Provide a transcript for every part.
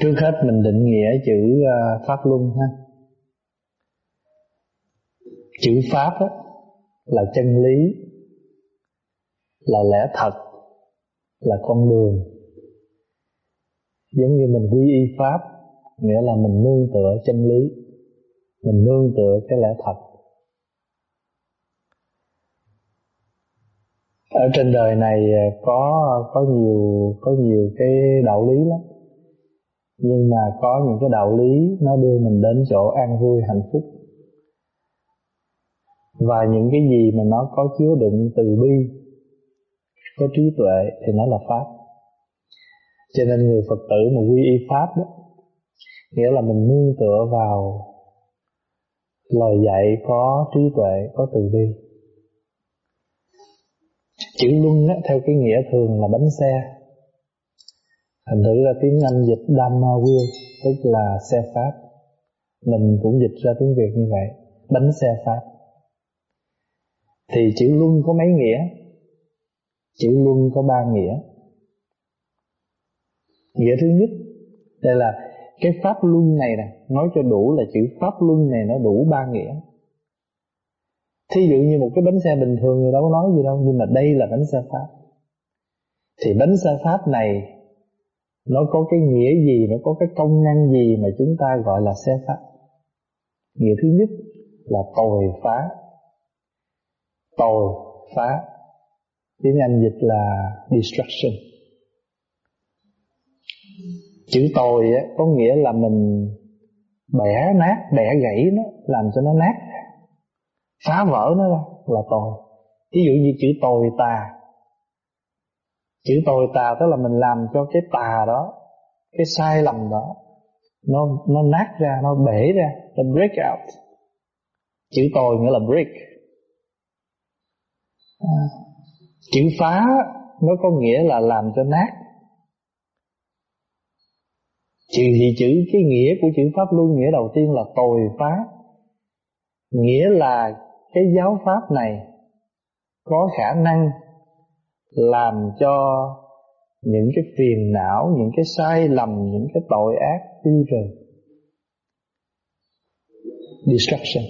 trước hết mình định nghĩa chữ ờ, pháp luân ha. Chữ pháp á, là chân lý là lẽ thật là con đường. Giống như mình quy y pháp nghĩa là mình nương tựa chân lý mình nương tựa cái lẽ thật. Ở trên đời này ờ, có có nhiều có nhiều cái đạo lý lắm nhưng mà có những cái đạo lý nó đưa mình đến chỗ an vui hạnh phúc. Và những cái gì mà nó có chứa đựng từ bi có trí tuệ thì nó là pháp. Cho nên người phật tử mà quy y pháp đó nghĩa là mình nương tựa vào lời dạy có trí tuệ có từ bi. Chữ luân á, theo cái nghĩa thường là bánh xe thành thử ra tiếng anh dịch dhamma wheel, tức là xe pháp. Mình cũng dịch ra tiếng việt như vậy, bánh xe pháp. Thì chữ luân có mấy nghĩa? Chữ luân có ba nghĩa. Nghĩa thứ nhất, đây là cái pháp luân này nè, nói cho đủ là chữ pháp luân này nó đủ ba nghĩa. Thí dụ như một cái bánh xe bình thường, người đâu có nói gì đâu, nhưng mà đây là bánh xe pháp. Thì bánh xe pháp này nó có cái nghĩa gì nó có cái công năng gì mà chúng ta gọi là xe pháp? Nghĩa thứ nhất là tồi phá. Tồi phá. Tiếng anh dịch là destruction. Chữ tồi á, có nghĩa là mình bẻ nát bẻ gãy nó làm cho nó nát. Phá vỡ nó ra là tồi. Ví dụ như chữ tồi tà chữ tồi tà tức là mình làm cho cái tà đó cái sai lầm đó nó nó nát ra nó bể ra nó break out. Chữ tồi nghĩa là break. À, chữ phá nó có nghĩa là làm cho nát. Chữ thì chữ cái nghĩa của chữ pháp luân nghĩa đầu tiên là tồi phá. Nghĩa là cái giáo pháp này có khả năng làm cho những cái phiền não, những cái sai lầm, những cái tội ác tiêu trừ destruction.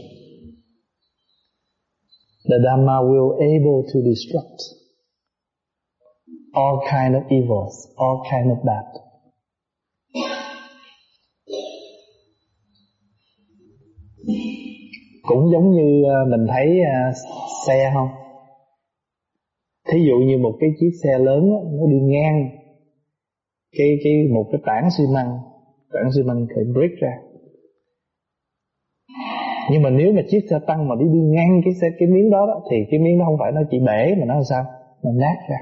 The dhamma will able to destruct all kind of evils, all kind of bad. Cũng giống như ờ, mình thấy ờ, xe không? Thí dụ như một cái chiếc xe lớn nó đi ngang cái cái một cái tảng xi măng tảng xi măng thì break ra. Nhưng mà nếu mà chiếc xe tăng mà đi đi ngang cái xe cái miếng đó, đó thì cái miếng đó không phải nó chỉ bể mà nó là sao? Nó nát ra.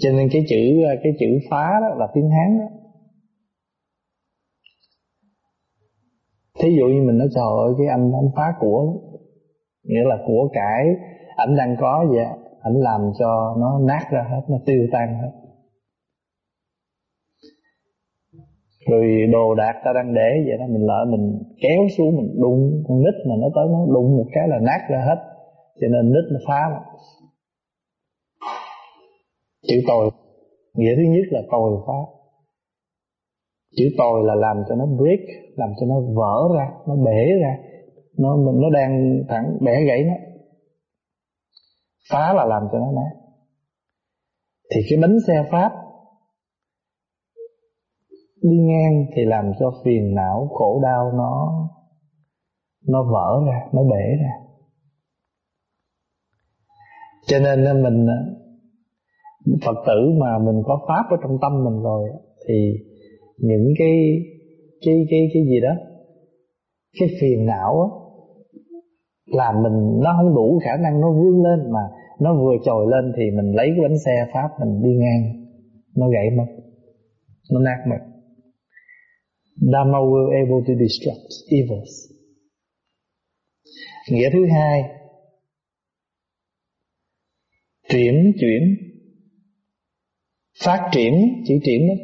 Cho nên cái chữ cái chữ phá đó là tiếng hán đó. Thí dụ như mình nói trời ơi cái anh anh phá của nghĩa là của cải ảnh đang có vậy ảnh làm cho nó nát ra hết, nó tiêu tan hết. Rồi đồ đạc ta đang để vậy đó, mình lỡ mình kéo xuống, mình đụng, con nít mà nó tới nó đụng một cái là nát ra hết. Cho nên nít nó phá lắm. Chữ tồi, nghĩa thứ nhất là tồi phá. Chữ tồi là làm cho nó break, làm cho nó vỡ ra, nó bể ra nó, mình, nó đang thẳng bẻ gãy nó. Phá là làm cho nó nát thì cái bánh xe pháp đi ngang thì làm cho phiền não, khổ đau nó nó vỡ ra, nó bể ra. Cho nên ờ, mình ờ, phật tử mà mình có pháp ở trong tâm mình rồi thì những cái cái cái cái gì đó, cái phiền não á là mình, nó không đủ khả năng nó vươn lên mà nó vừa trồi lên thì mình lấy cái bánh xe pháp mình đi ngang. Nó gãy mất. Nó nát mất. Dharma will able to destruct evils. Nghĩa thứ hai chuyển chuyển. Phát triển, chỉ triển đó.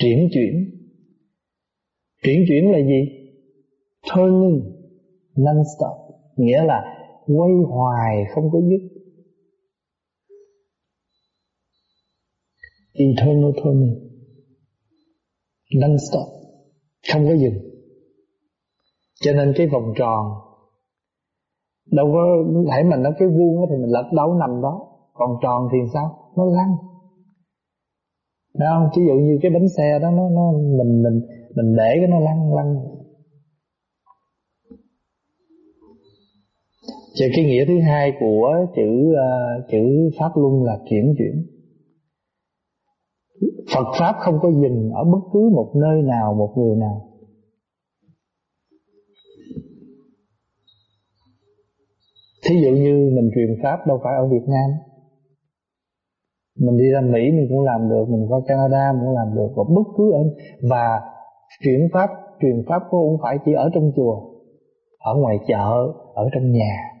Chuyển chuyển. Chuyển chuyển là gì? Turning non stop nghĩa là quay hoài không có dứt. Eternal turning. Non stop không có dừng. Cho nên cái vòng tròn đâu có hãy mình nó cái vuông thì mình lật đấu nằm đó. Còn tròn thì sao? Nó lăn. Thấy không? Ví dụ như cái bánh xe đó nó, nó mình mình mình để cái nó lăn lăn. Chứ cái nghĩa thứ hai của chữ uh, chữ pháp luân là chuyển chuyển. Phật pháp không có dừng ở bất cứ một nơi nào, một người nào. Thí dụ như mình truyền pháp đâu phải ở Việt Nam mình đi ra Mỹ mình cũng làm được mình qua Canada mình cũng làm được và bất cứ ở và chuyển pháp truyền pháp cũng không phải chỉ ở trong chùa ở ngoài chợ ở trong nhà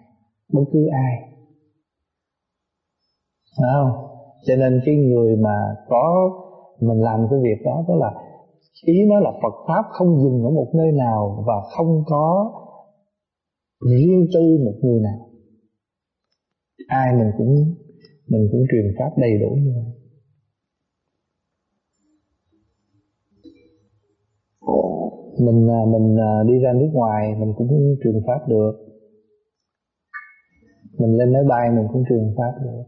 bất cứ ai. Đúng không? Cho nên cái người mà có, mình làm cái việc đó đó là ý nói là Phật pháp không dừng ở một nơi nào và không có riêng tư một người nào. Ai mình cũng mình cũng truyền pháp đầy đủ như vậy. Mình à, mình à, đi ra nước ngoài mình cũng truyền pháp được mình lên máy bay mình cũng truyền pháp được.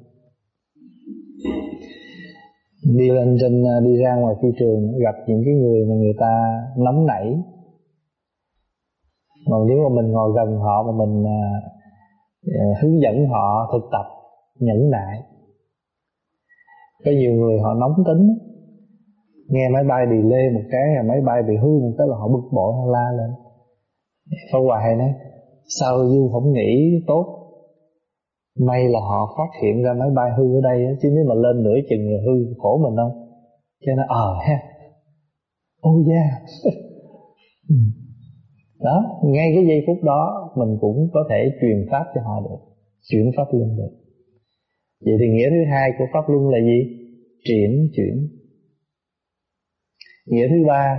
Đi lên trên à, đi ra ngoài phi trường gặp những cái người mà người ta nóng nảy. Mà nếu mà mình ngồi gần họ mà mình à, à, hướng dẫn họ thực tập nhẫn nại. Có nhiều người họ nóng tính. Nghe máy bay đi lê một cái là máy bay bị hư một cái là họ bực bội họ la lên. Pháp Hoài này, sao du không nghĩ tốt may là họ phát hiện ra máy bay hư ở đây chứ nếu mà lên nửa chừng là hư khổ mình không? Cho nên ờ ha. Oh yeah. Ừ. Đó, ngay cái giây phút đó, mình cũng có thể truyền pháp cho họ được, chuyển pháp luân được. Vậy thì nghĩa thứ hai của pháp luân là gì? Triển, chuyển. Nghĩa thứ ba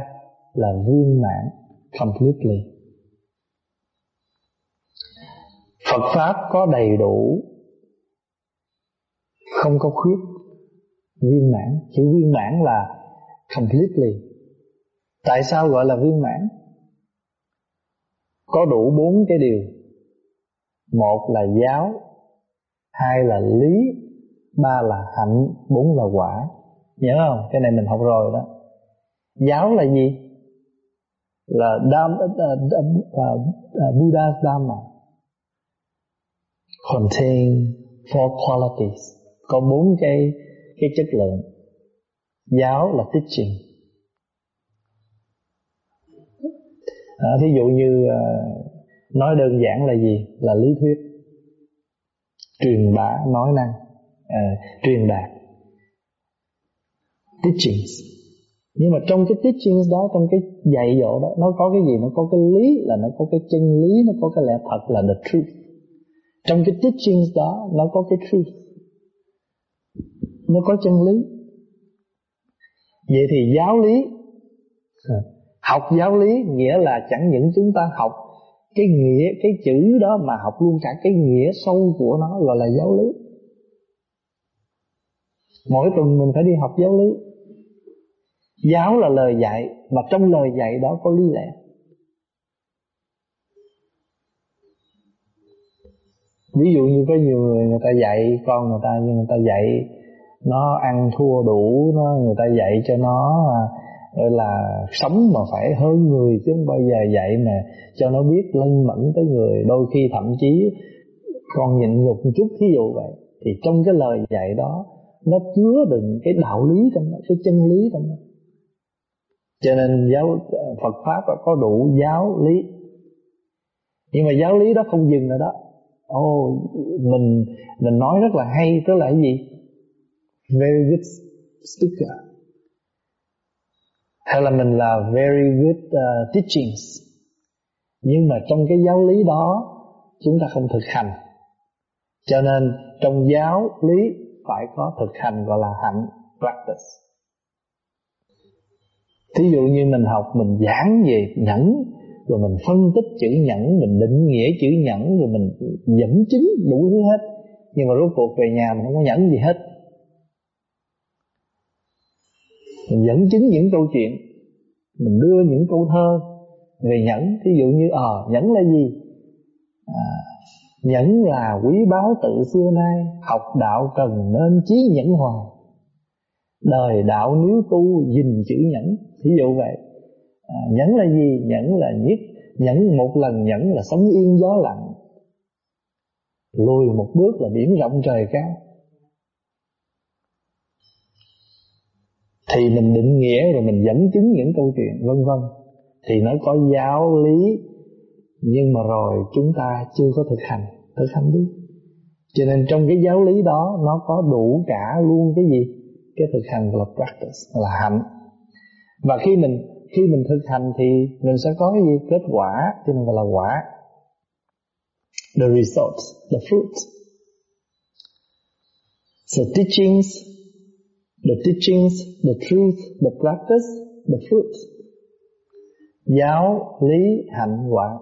là viên mãn, completely. Phật pháp có đầy đủ. Không có khuyết. Viên mãn. Chữ viên mãn là completely. Tại sao gọi là viên mãn? Có đủ bốn cái điều. Một là giáo hai là lý ba là hạnh bốn là quả. Nhớ không? Cái này mình học rồi đó. Giáo là gì? Là Dham, uh, ờ, uh, ờ, uh, ờ, uh, Buddha's Dhamma contain four qualities. Có bốn cái cái chất lượng. Giáo là teaching. À, thí dụ như à, nói đơn giản là gì? Là lý thuyết. Truyền bá nói năng. À, truyền đạt. Teachings. Nhưng mà trong cái teachings đó trong cái dạy dỗ đó nó có cái gì? Nó có cái lý là nó có cái chân lý nó có cái lẽ thật là the truth trong cái teachings đó, nó có cái truth. Nó có chân lý. Vậy thì giáo lý, học giáo lý nghĩa là chẳng những chúng ta học cái nghĩa, cái chữ đó mà học luôn cả cái nghĩa sâu của nó gọi là giáo lý. Mỗi tuần mình phải đi học giáo lý. Giáo là lời dạy, mà trong lời dạy đó có lý lẽ. Ví dụ như có nhiều người người ta dạy con người ta, nhưng người ta dạy nó ăn thua đủ, nó, người ta dạy cho nó à, gọi là sống mà phải hơn người, chứ không bao giờ dạy mà cho nó biết lân mẫn tới người. Đôi khi thậm chí con nhịn nhục một chút, thí dụ vậy, thì trong cái lời dạy đó, nó chứa đựng cái đạo lý trong đó, cái chân lý trong đó. Cho nên giáo, Phật pháp có đủ giáo lý. Nhưng mà giáo lý đó không dừng ở đó ồ oh, mình mình nói rất là hay tức là cái gì? Very good speaker. Hay là mình là very good uh, teachings. Nhưng mà trong cái giáo lý đó chúng ta không thực hành. Cho nên trong giáo lý phải có thực hành gọi là hạnh practice. Thí dụ như mình học mình giảng về nhẫn rồi mình phân tích chữ nhẫn mình định nghĩa chữ nhẫn rồi mình dẫn chứng đủ thứ hết. Nhưng mà rốt cuộc về nhà mình không có nhẫn gì hết. Mình dẫn chứng những câu chuyện mình đưa những câu thơ về nhẫn. Thí dụ như ờ à, nhẫn là gì? À, nhẫn là quý báu tự xưa nay học đạo cần nên chí nhẫn hoài. Đời đạo nếu tu gìn chữ nhẫn. Thí dụ vậy à, nhẫn là gì? Nhẫn là nhất nhẫn một lần nhẫn là sống yên gió lặng. Lùi một bước là biển rộng trời cao. Thì mình định nghĩa rồi mình dẫn chứng những câu chuyện vân vân. Thì nó có giáo lý nhưng mà rồi chúng ta chưa có thực hành. Thực hành đi. Cho nên trong cái giáo lý đó nó có đủ cả luôn cái gì? Cái thực hành là practice là hạnh. Và khi mình khi mình thực hành thì mình sẽ có cái gì? Kết quả. Cho nên gọi là quả. The results, the fruit. So teachings, the teachings, the truth, the practice, the fruit. Giáo lý hạnh quả.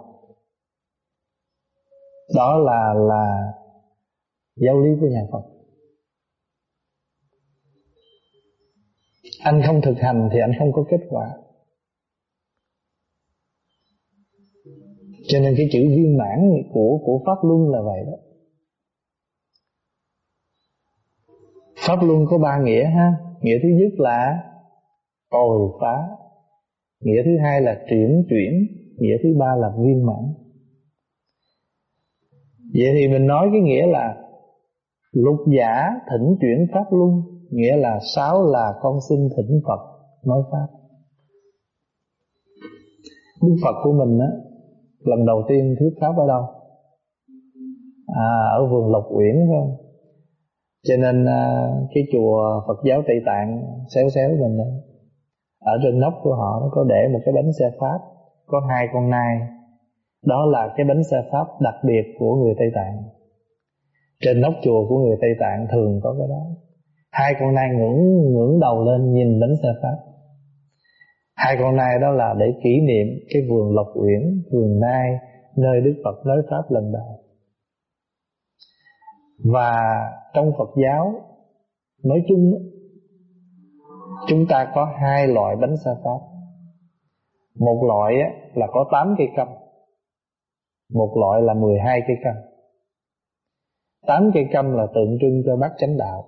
Đó là là giáo lý của nhà Phật. Anh không thực hành thì anh không có kết quả. Cho nên cái chữ viên mãn của của pháp luân là vậy đó. Pháp luân có ba nghĩa ha. Nghĩa thứ nhất là tồi phá. Nghĩa thứ hai là chuyển chuyển. Nghĩa thứ ba là viên mãn. Vậy thì mình nói cái nghĩa là lục giả thỉnh chuyển pháp luân, nghĩa là sáu là con xin thỉnh phật, nói pháp. Đức phật của mình á lần đầu tiên thuyết pháp ở đâu? À ở vườn lộc uyển phải không? Cho nên à, cái chùa phật giáo tây tạng xéo xéo mình đây ở trên nóc của họ nó có để một cái bánh xe pháp có hai con nai. Đó là cái bánh xe pháp đặc biệt của người tây tạng. Trên nóc chùa của người tây tạng thường có cái đó. Hai con nai ngưỡng ngưỡng đầu lên nhìn bánh xe pháp hai con nai đó là để kỷ niệm cái vườn lộc uyển, vườn nai, nơi đức phật nói pháp lần đầu. Và trong phật giáo, nói chung, chúng ta có hai loại bánh sa pháp. Một loại là có 8 cây câm một loại là 12 cây câm 8 cây câm là tượng trưng cho bát chánh đạo.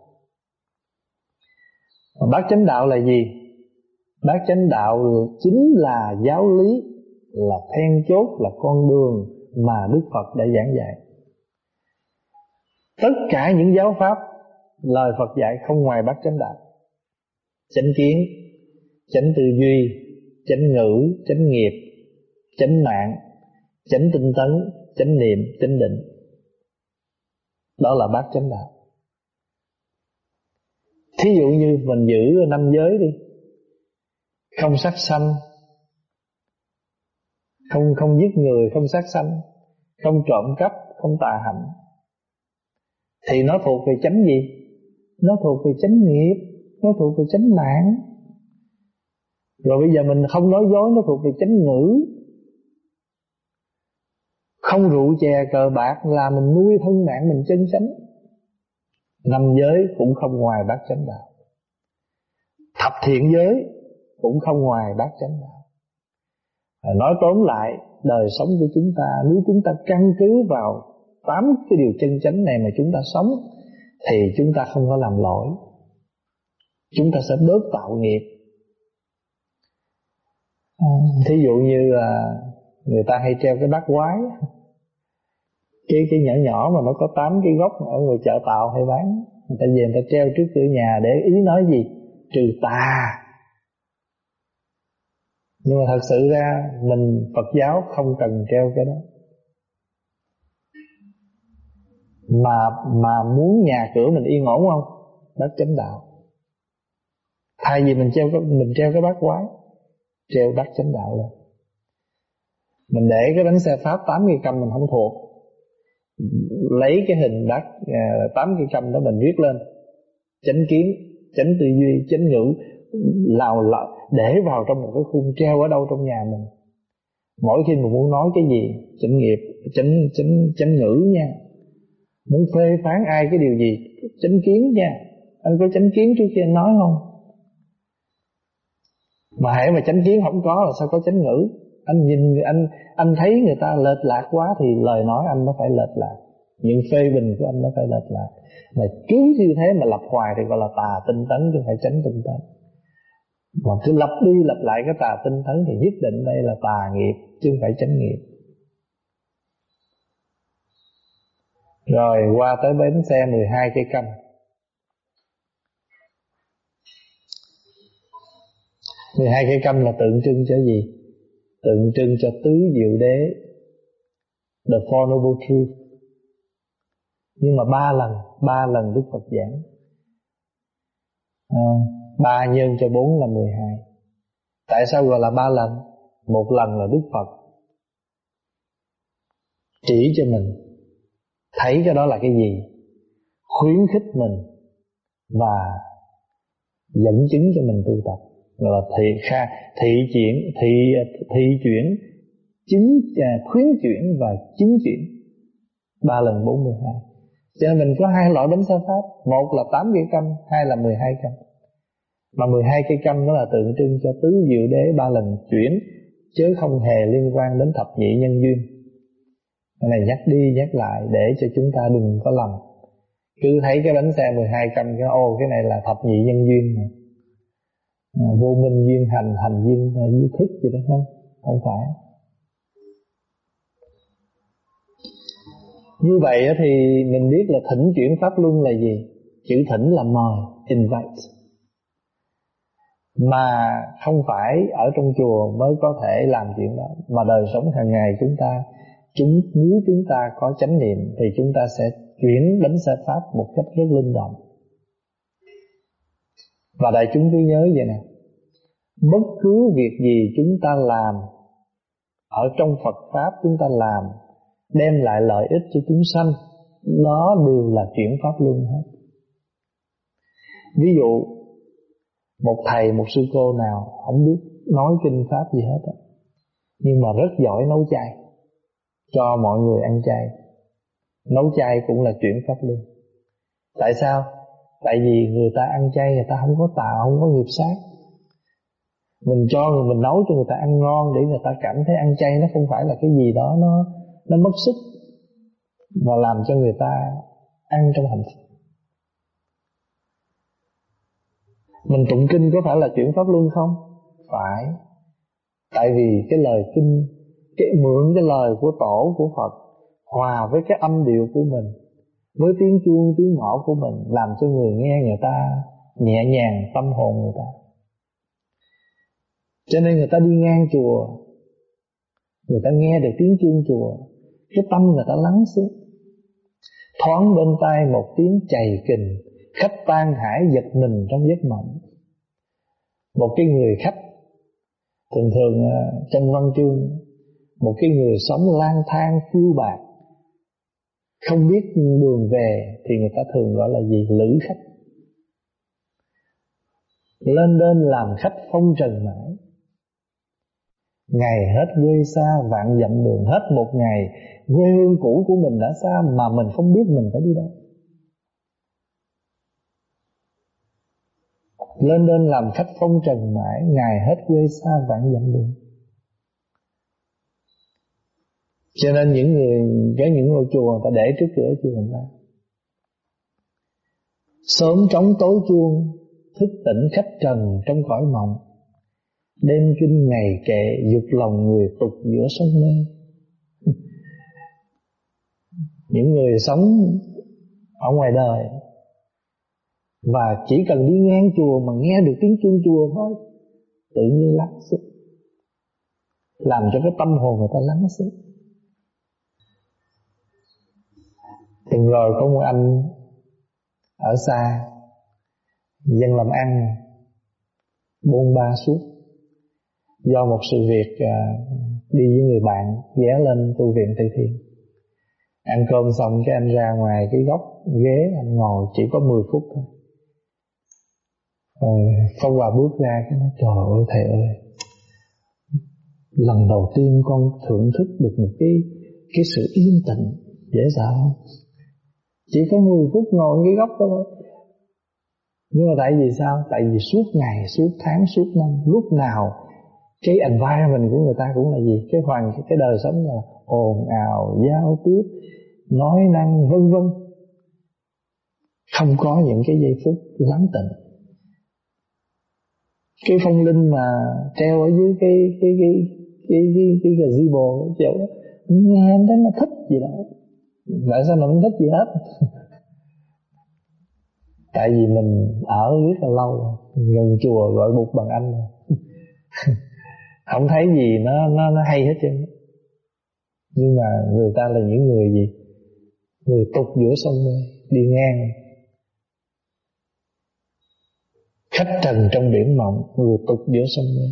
Bát chánh đạo là gì? Bát chánh đạo chính là giáo lý, là then chốt, là con đường mà đức phật đã giảng dạy. Tất cả những giáo pháp, lời phật dạy không ngoài bát chánh đạo. Chánh kiến, chánh tư duy, chánh ngữ, chánh nghiệp, chánh mạng, chánh tinh tấn, chánh niệm, chánh định. Đó là bát chánh đạo. Thí dụ như mình giữ năm giới đi không sát sanh. Không không giết người, không sát sanh. Không trộm cắp, không tà hạnh. Thì nó thuộc về chánh gì? Nó thuộc về chánh nghiệp, nó thuộc về chánh mạng. Rồi bây giờ mình không nói dối, nó thuộc về chánh ngữ. Không rượu chè cờ bạc là mình nuôi thân mạng mình chân chánh. Năm giới cũng không ngoài bát chánh đạo. Thập thiện giới cũng không ngoài bát chánh đạo. À, nói tóm lại, đời sống của chúng ta, nếu chúng ta căn cứ vào tám cái điều chân chánh này mà chúng ta sống, thì chúng ta không có làm lỗi. Chúng ta sẽ bớt tạo nghiệp. À, thí dụ như là người ta hay treo cái bát quái. Cái cái nhỏ nhỏ mà nó có tám cái gốc ở ngoài chợ tàu hay bán, người ta về người ta treo trước cửa nhà để ý nói gì? Trừ tà nhưng mà thật sự ra, mình Phật giáo không cần treo cái đó. Mà mà muốn nhà cửa mình yên ổn không? Đất chánh đạo. Thay vì mình treo cái, mình treo cái bát quái treo bát chánh đạo lên. Mình để cái bánh xe pháp tám cây cầm mình không thuộc. Lấy cái hình bát à, tám cây cầm đó mình viết lên. Chánh kiến, chánh tư duy, chánh ngữ lào lợ để vào trong một cái khung treo ở đâu trong nhà mình. Mỗi khi mình muốn nói cái gì chánh nghiệp chánh chánh chánh ngữ nha. Muốn phê phán ai cái điều gì, chánh kiến nha. Anh có chánh kiến trước khi anh nói không? Mà hãy mà chánh kiến không có là sao có chánh ngữ? Anh nhìn, anh anh thấy người ta lệch lạc quá thì lời nói anh nó phải lệch lạc. Những phê bình của anh nó phải lệch lạc. Mà cứ như thế mà lập hoài thì gọi là tà tinh tấn chứ không phải tránh tinh tấn mà cứ lặp đi lặp lại cái tà tinh tấn thì nhất định đây là tà nghiệp chứ không phải chánh nghiệp. Rồi qua tới bến xe 12 cây câm 12 cây câm là tượng trưng cho gì? Tượng trưng cho tứ diệu đế The Four Noble Truths. Nhưng mà ba lần Ba lần Đức Phật giảng. À, Ba nhân cho bốn là 12 Tại sao gọi là ba lần? Một lần là Đức Phật. Chỉ cho mình. Thấy cái đó là cái gì? Khuyến khích mình Và dẫn chứng cho mình tu tập. Gọi là thị kha thị chuyển thị thị chuyển chính à, khuyến chuyển và chính chuyển. Ba lần bốn mươi hai. Cho nên mình có hai loại bánh xe pháp. Một là tám cây câm hai là mười hai câm mà mười hai cây canh đó là tượng trưng cho tứ diệu đế ba lần chuyển chứ không hề liên quan đến thập nhị nhân duyên. Cái này nhắc đi nhắc lại để cho chúng ta đừng có lầm. Cứ thấy cái bánh xe 12 câm cái ô cái này là thập nhị nhân duyên mà. À, vô minh duyên hành hành duyên à, duy thức gì đó không? Không phải. Như vậy thì mình biết là thỉnh chuyển pháp luân là gì? Chữ thỉnh là mời invite mà không phải ở trong chùa mới có thể làm chuyện đó, mà đời sống hàng ngày chúng ta, chúng, nếu chúng ta có chánh niệm thì chúng ta sẽ chuyển đến xe pháp một cách rất linh động. Và đại chúng cứ nhớ vậy nè, Bất cứ việc gì chúng ta làm Ở trong Phật Pháp chúng ta làm, Đem lại lợi ích cho chúng sanh Nó đều là chuyển Pháp Luân hết. Ví dụ một thầy, một sư cô nào Không biết nói kinh Pháp gì hết á. Nhưng mà rất giỏi nấu chay Cho mọi người ăn chay. Nấu chay cũng là chuyển Pháp Luân. Tại sao? Tại vì người ta ăn chay người ta không có tạo, không có nghiệp sát. Mình cho người mình nấu cho người ta ăn ngon để người ta cảm thấy ăn chay nó không phải là cái gì đó nó nó mất sức. Và làm cho người ta ăn trong hạnh phúc. Mình tụng kinh có phải là chuyển pháp luân không? Phải. Tại vì cái lời kinh, cái mượn cái lời của tổ của phật hòa với cái âm điệu của mình, với tiếng chuông, tiếng mõ của mình, làm cho người nghe người ta nhẹ nhàng, tâm hồn người ta. Cho nên người ta đi ngang chùa, Người ta nghe được tiếng chuông chùa, Cái tâm người ta lắng xuống. Thoáng bên tai một tiếng chày kình Khách tan hải giật mình trong giấc mộng. Một cái người khách, Thường thường ờ, trong văn chương, Một cái người sống lang thang phiêu bạc, Không biết đường về Thì người ta thường gọi là gì? Lữ khách. Lên đên làm khách phong trần mãi. Ngày hết quê xa, vạn dặm đường Hết một ngày, quê hương cũ của mình đã xa Mà mình không biết mình phải đi đâu. Lên lên làm khách phong trần mãi, Ngày hết quê xa vạn dặm đường. Cho nên những người, Cái những ngôi chùa người ta để trước cửa chùa người ta. Sớm trống tối chuông, Thức tỉnh khách trần trong cõi mộng. Đêm kinh ngày kệ, dục lòng người tục giữa sông mê. Những người sống ở ngoài đời và chỉ cần đi ngang chùa mà nghe được tiếng chuông chùa thôi, Tự nhiên lắng xuống. Làm cho cái tâm hồn người ta lắng xuống. Từng rồi có một anh Ở xa, Dân làm ăn Bôn ba suốt. Do một sự việc à, đi với người bạn, ghé lên tu viện Tây Thiên. Ăn cơm xong cái anh ra ngoài cái góc ghế, anh ngồi chỉ có 10 phút thôi. Phong Hòa bước ra cái nói trời ơi, thầy ơi. Lần đầu tiên con thưởng thức được một cái cái sự yên tĩnh, dễ sợ không? Chỉ có 10 phút ngồi cái góc đó thôi. Nhưng mà tại vì sao? Tại vì suốt ngày, suốt tháng, suốt năm, lúc nào cái environment của người ta cũng là gì? Cái hoàn, cái đời sống là ồn ào, giao tiếp, nói năng, vân vân. Không có những cái giây phút lắng tịnh cái phong linh mà treo ở dưới cái cái cái cái cái, cái gazebo chỗ đó nghe em thấy nó thích gì đâu. Tại sao nó không thích gì hết? Tại vì mình ở rất là lâu gần chùa gọi bụt bằng anh không thấy gì nó nó nó hay hết trơn. Nhưng mà người ta là những người gì? Người tục giữa sông mê đi ngang. Thất trần trong biển mộng, người tục giữa sông mê.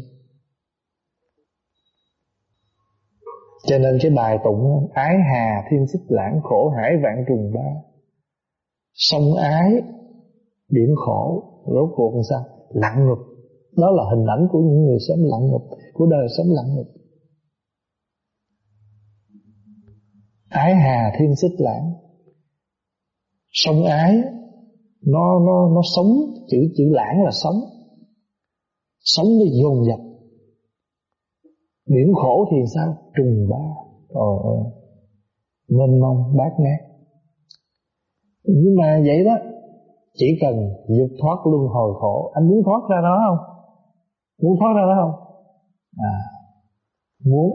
Cho nên cái bài tụng, ái hà thiên xích lãng khổ, hải vạn trùng ba. Sông ái, biển khổ, rốt cuộc làm sao? Lặng ngục đó là hình ảnh của những người sống lặng ngục của đời sống lặng ngục ái hà thiên xích lãng. Sông ái nó nó nó sống, chữ chữ lãng là sống. Sống nó dồn dập. Biển khổ thì sao? Trùng ba. Ồ ơi. Mênh mông, bát ngát. Nhưng mà vậy đó, chỉ cần vượt thoát luân hồi khổ. Anh muốn thoát ra đó không? Muốn thoát ra đó không? À muốn.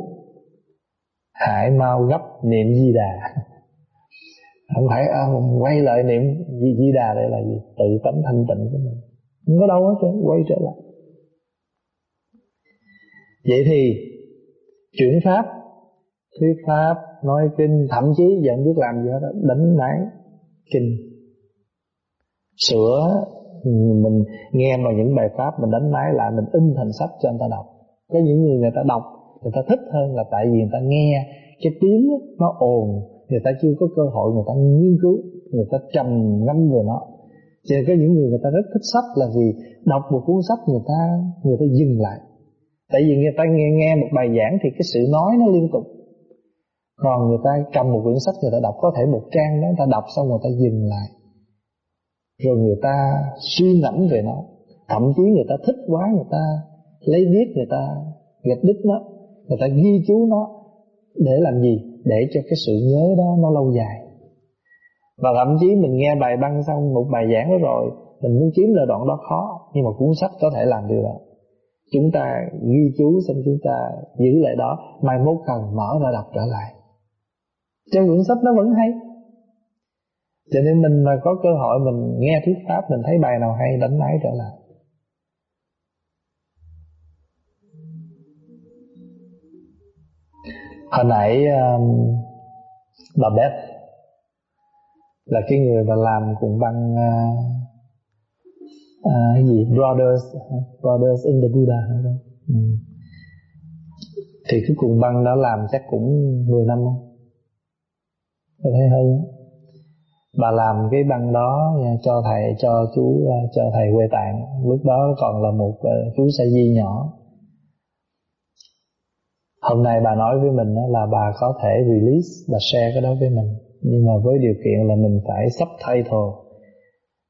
Hãy mau gấp niệm di đà không phải à, quay lại niệm di, di đà đây là gì? Tự tánh thanh tịnh của mình. Không có đâu hết trơn quay trở lại. Vậy thì chuyển pháp. Thuyết pháp nói kinh thậm chí vẫn biết làm gì hết đánh nái kinh. Sửa mình nghe vào những bài pháp mình đánh máy lại mình in thành sách cho người ta đọc. Có những người người ta đọc người ta thích hơn là tại vì người ta nghe cái tiếng nó ồn người ta chưa có cơ hội người ta nghiên cứu người ta trầm ngâm về nó cho nên có những người người ta rất thích sách là vì đọc một cuốn sách người ta người ta dừng lại tại vì người ta nghe nghe một bài giảng thì cái sự nói nó liên tục còn người ta cầm một quyển sách người ta đọc có thể một trang đó người ta đọc xong người ta dừng lại rồi người ta suy ngẫm về nó thậm chí người ta thích quá người ta lấy viết người ta gạch đích nó người ta ghi chú nó để làm gì để cho cái sự nhớ đó nó lâu dài. Và thậm chí mình nghe bài băng xong, một bài giảng đó rồi, mình muốn kiếm lời đoạn đó khó, nhưng mà cuốn sách có thể làm điều đó. Chúng ta ghi chú xong chúng ta giữ lại đó, mai mốt cần mở ra đọc trở lại. Trên quyển sách nó vẫn hay. Cho nên mình mà có cơ hội mình nghe thuyết pháp, mình thấy bài nào hay, đánh máy trở lại. Hồi nãy um, bà Beth là cái người mà làm cùng băng uh, uh, cái gì? Brothers brothers in the Buddha ừ. thì cái cùng băng đó làm chắc cũng 10 năm không? Có thể hơn bà làm cái băng đó à, cho thầy cho chú uh, cho thầy quê tạng. Lúc đó còn là một uh, chú sa di nhỏ hôm nay bà nói với mình là bà có thể release và share cái đó với mình. Nhưng mà với điều kiện là mình phải sắp thay thồ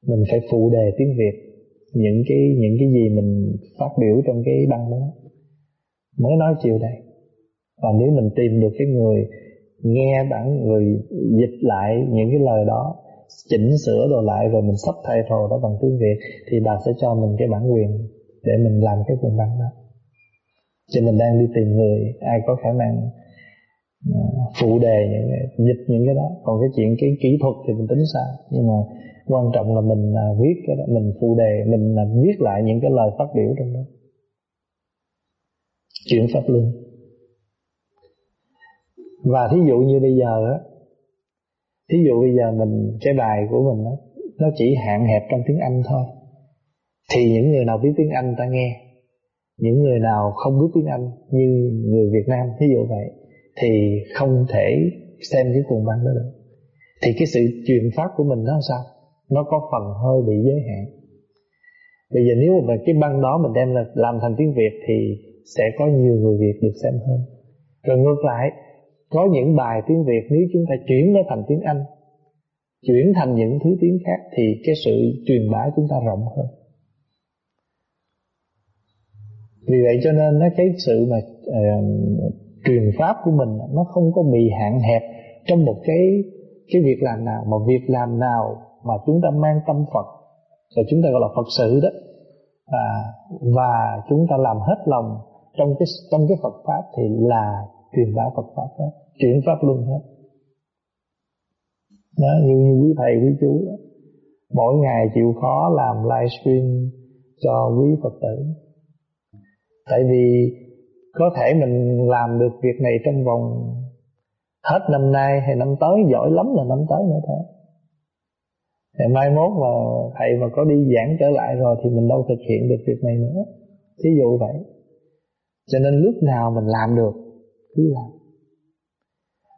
mình phải phụ đề tiếng Việt. Những cái những cái gì mình phát biểu trong cái băng đó. Mới nói chiều đây và nếu mình tìm được cái người nghe bản, người dịch lại những cái lời đó, chỉnh sửa đồ lại rồi mình sắp thay thồ đó bằng tiếng Việt, thì bà sẽ cho mình cái bản quyền để mình làm cái cuốn băng đó cho mình đang đi tìm người ai có khả năng à, phụ đề những cái, dịch những cái đó. Còn cái chuyện cái kỹ thuật thì mình tính sao? Nhưng mà quan trọng là mình à, viết cái đó mình phụ đề mình à, viết lại những cái lời phát biểu trong đó. Chuyện pháp luân. Và thí dụ như bây giờ á thí dụ bây giờ mình cái bài của mình đó, nó chỉ hạn hẹp trong tiếng Anh thôi thì những người nào biết tiếng Anh ta nghe những người nào không biết tiếng Anh như người Việt Nam, thí dụ vậy, thì không thể xem cái cuồng băng đó được. Thì cái sự truyền pháp của mình nó sao? Nó có phần hơi bị giới hạn. Bây giờ nếu mà cái băng đó mình đem là làm thành tiếng Việt thì sẽ có nhiều người Việt được xem hơn. Rồi ngược lại, có những bài tiếng Việt nếu chúng ta chuyển nó thành tiếng Anh, chuyển thành những thứ tiếng khác thì cái sự truyền bá chúng ta rộng hơn vì vậy cho nên nó cái sự mà uh, truyền pháp của mình nó không có bị hạn hẹp trong một cái cái việc làm nào mà việc làm nào mà chúng ta mang tâm Phật và chúng ta gọi là Phật sự đó và và chúng ta làm hết lòng trong cái trong cái Phật pháp thì là truyền bá Phật pháp hết chuyển pháp luân hết đó, như, như quý thầy quý chú đó. mỗi ngày chịu khó làm livestream cho quý Phật tử tại vì có thể mình làm được việc này trong vòng hết năm nay hay năm tới, giỏi lắm là năm tới nữa thôi. Thì mai mốt mà thầy mà có đi giảng trở lại rồi thì mình đâu thực hiện được việc này nữa. Thí dụ vậy. Cho nên lúc nào mình làm được, cứ làm.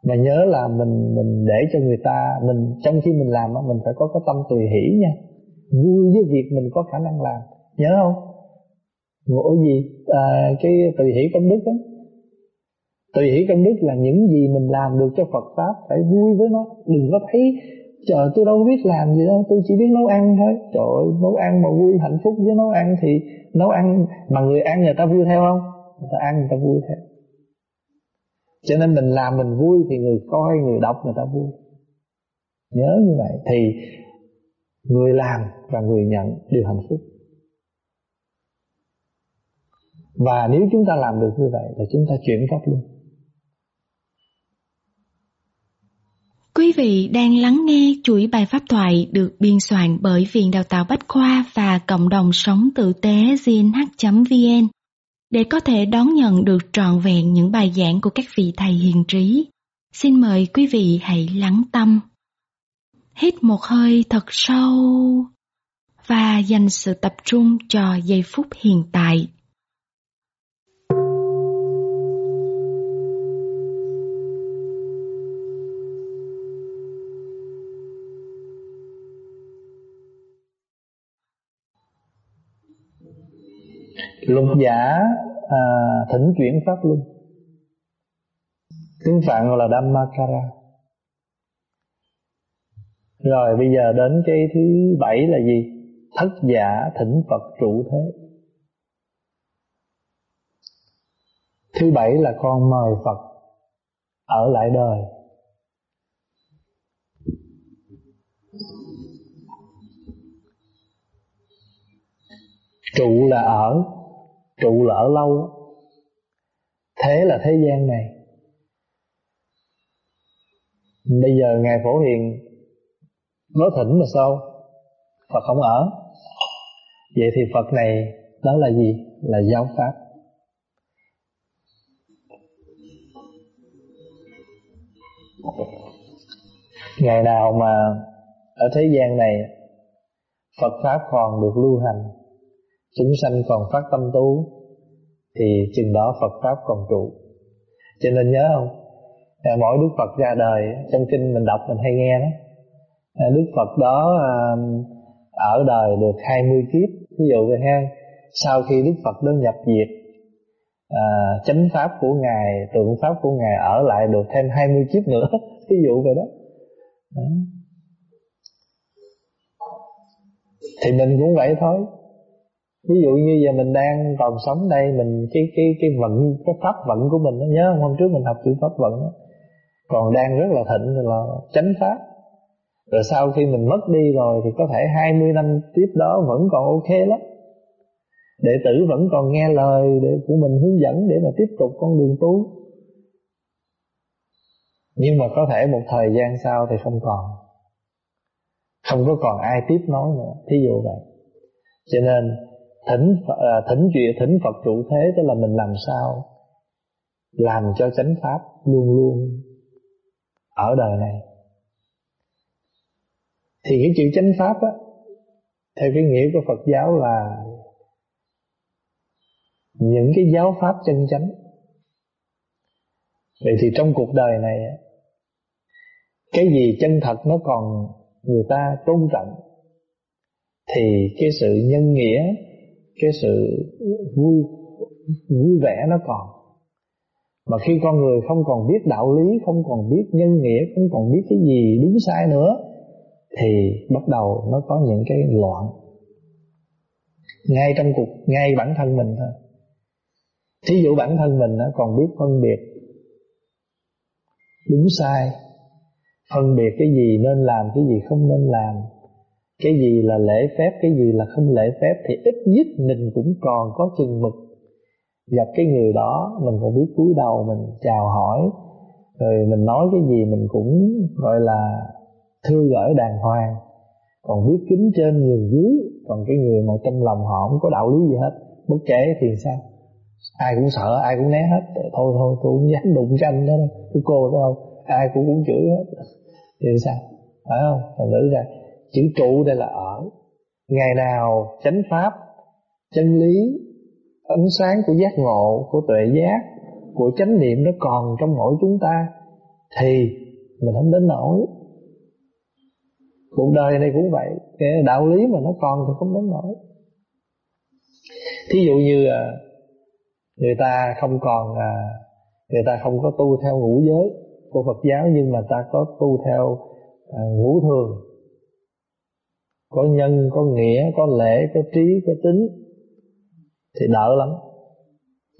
Mà nhớ là mình mình để cho người ta, mình, trong khi mình làm mình phải có cái tâm tùy hỷ nha. Vui với việc mình có khả năng làm. Nhớ không? Ngộ gì? À, cái tùy hỷ công đức đó tùy hỷ công đức là những gì mình làm được cho Phật pháp phải vui với nó. Đừng có thấy trời tôi đâu biết làm gì đâu tôi chỉ biết nấu ăn thôi. Trời ơi nấu ăn mà vui hạnh phúc với nấu ăn thì nấu ăn mà người ăn người ta vui theo không? Người ta ăn người ta vui theo. Cho nên mình làm mình vui thì người coi người đọc người ta vui. Nhớ như vậy thì người làm và người nhận đều hạnh phúc và nếu chúng ta làm được như vậy là chúng ta chuyển pháp luôn Quý vị đang lắng nghe chuỗi bài pháp thoại được biên soạn bởi Viện Đào tạo Bách Khoa và Cộng đồng Sống Tử tế gnh.vn để có thể đón nhận được trọn vẹn những bài giảng của các vị thầy hiền trí. Xin mời quý vị hãy lắng tâm. Hít một hơi thật sâu và dành sự tập trung cho giây phút hiện tại. Lục giả à, thỉnh chuyển pháp luân. Tiếng phạn gọi là Dhammakara. Rồi bây giờ đến cái thứ bảy là gì? Thất giả thỉnh Phật trụ thế. Thứ bảy là con mời Phật ở lại đời. Trụ là ở trụ lỡ lâu. Thế là thế gian này. Bây giờ ngài phổ hiền nói thỉnh mà sao? Phật không ở. Vậy thì phật này đó là gì? Là giáo pháp. Ngày nào mà ở thế gian này, Phật Pháp còn được lưu hành chúng sanh còn phát tâm tu thì chừng đó Phật pháp còn trụ. Cho nên nhớ không? À, mỗi Đức Phật ra đời trong kinh mình đọc mình hay nghe đó. À, Đức Phật đó à, ở đời được 20 kiếp. Ví dụ vậy ha sau khi Đức Phật đó nhập diệt à, chánh pháp của ngài tượng pháp của ngài ở lại được thêm 20 kiếp nữa. Ví dụ vậy đó, đó. thì mình cũng vậy thôi ví dụ như giờ mình đang còn sống đây mình cái cái cái vận cái pháp vận của mình đó, nhớ không? Hôm trước mình học chữ pháp vận đó, còn đang rất là thịnh là chánh pháp. Rồi sau khi mình mất đi rồi thì có thể 20 năm tiếp đó vẫn còn ok lắm. Đệ tử vẫn còn nghe lời để của mình hướng dẫn để mà tiếp tục con đường tu. Nhưng mà có thể một thời gian sau thì không còn. Không có còn ai tiếp nói nữa. Thí dụ vậy. Cho nên thỉnh à, thỉnh chuyện thỉnh Phật trụ thế tức là mình làm sao làm cho chánh pháp luôn luôn ở đời này. Thì cái chữ chánh pháp á theo cái nghĩa của Phật giáo là những cái giáo pháp chân chánh. Vậy thì trong cuộc đời này cái gì chân thật nó còn người ta tôn trọng thì cái sự nhân nghĩa cái sự vui vui vẻ nó còn. Mà khi con người không còn biết đạo lý, không còn biết nhân nghĩa, không còn biết cái gì đúng sai nữa, thì bắt đầu nó có những cái loạn. Ngay trong cuộc, ngay bản thân mình thôi. Thí dụ bản thân mình nó còn biết phân biệt đúng sai, phân biệt cái gì nên làm, cái gì không nên làm cái gì là lễ phép, cái gì là không lễ phép thì ít nhất mình cũng còn có chừng mực. Gặp cái người đó, mình còn biết cúi đầu mình chào hỏi, rồi mình nói cái gì mình cũng, gọi là, thư gửi đàng hoàng. Còn biết kính trên nhường dưới, còn cái người mà trong lòng họ không có đạo lý gì hết. Bất kể thì sao? Ai cũng sợ, ai cũng né hết. Thôi thôi, tôi cũng dám đụng tranh anh đó. Đâu cái cô đó đâu ai cũng cũng chửi hết. Thì sao? Phải không? Thành nữ ra chữ trụ đây là ở. Ngày nào chánh pháp, chân lý, ánh sáng của giác ngộ, của tuệ giác, của chánh niệm nó còn trong mỗi chúng ta, thì mình không đến nổi cuộc đời này cũng vậy, cái đạo lý mà nó còn thì không đến nổi thí dụ như à, người ta không còn à, người ta không có tu theo ngũ giới của Phật giáo, nhưng mà ta có tu theo à, ngũ thường có nhân, có nghĩa, có lễ, có trí, có tính, thì đỡ lắm.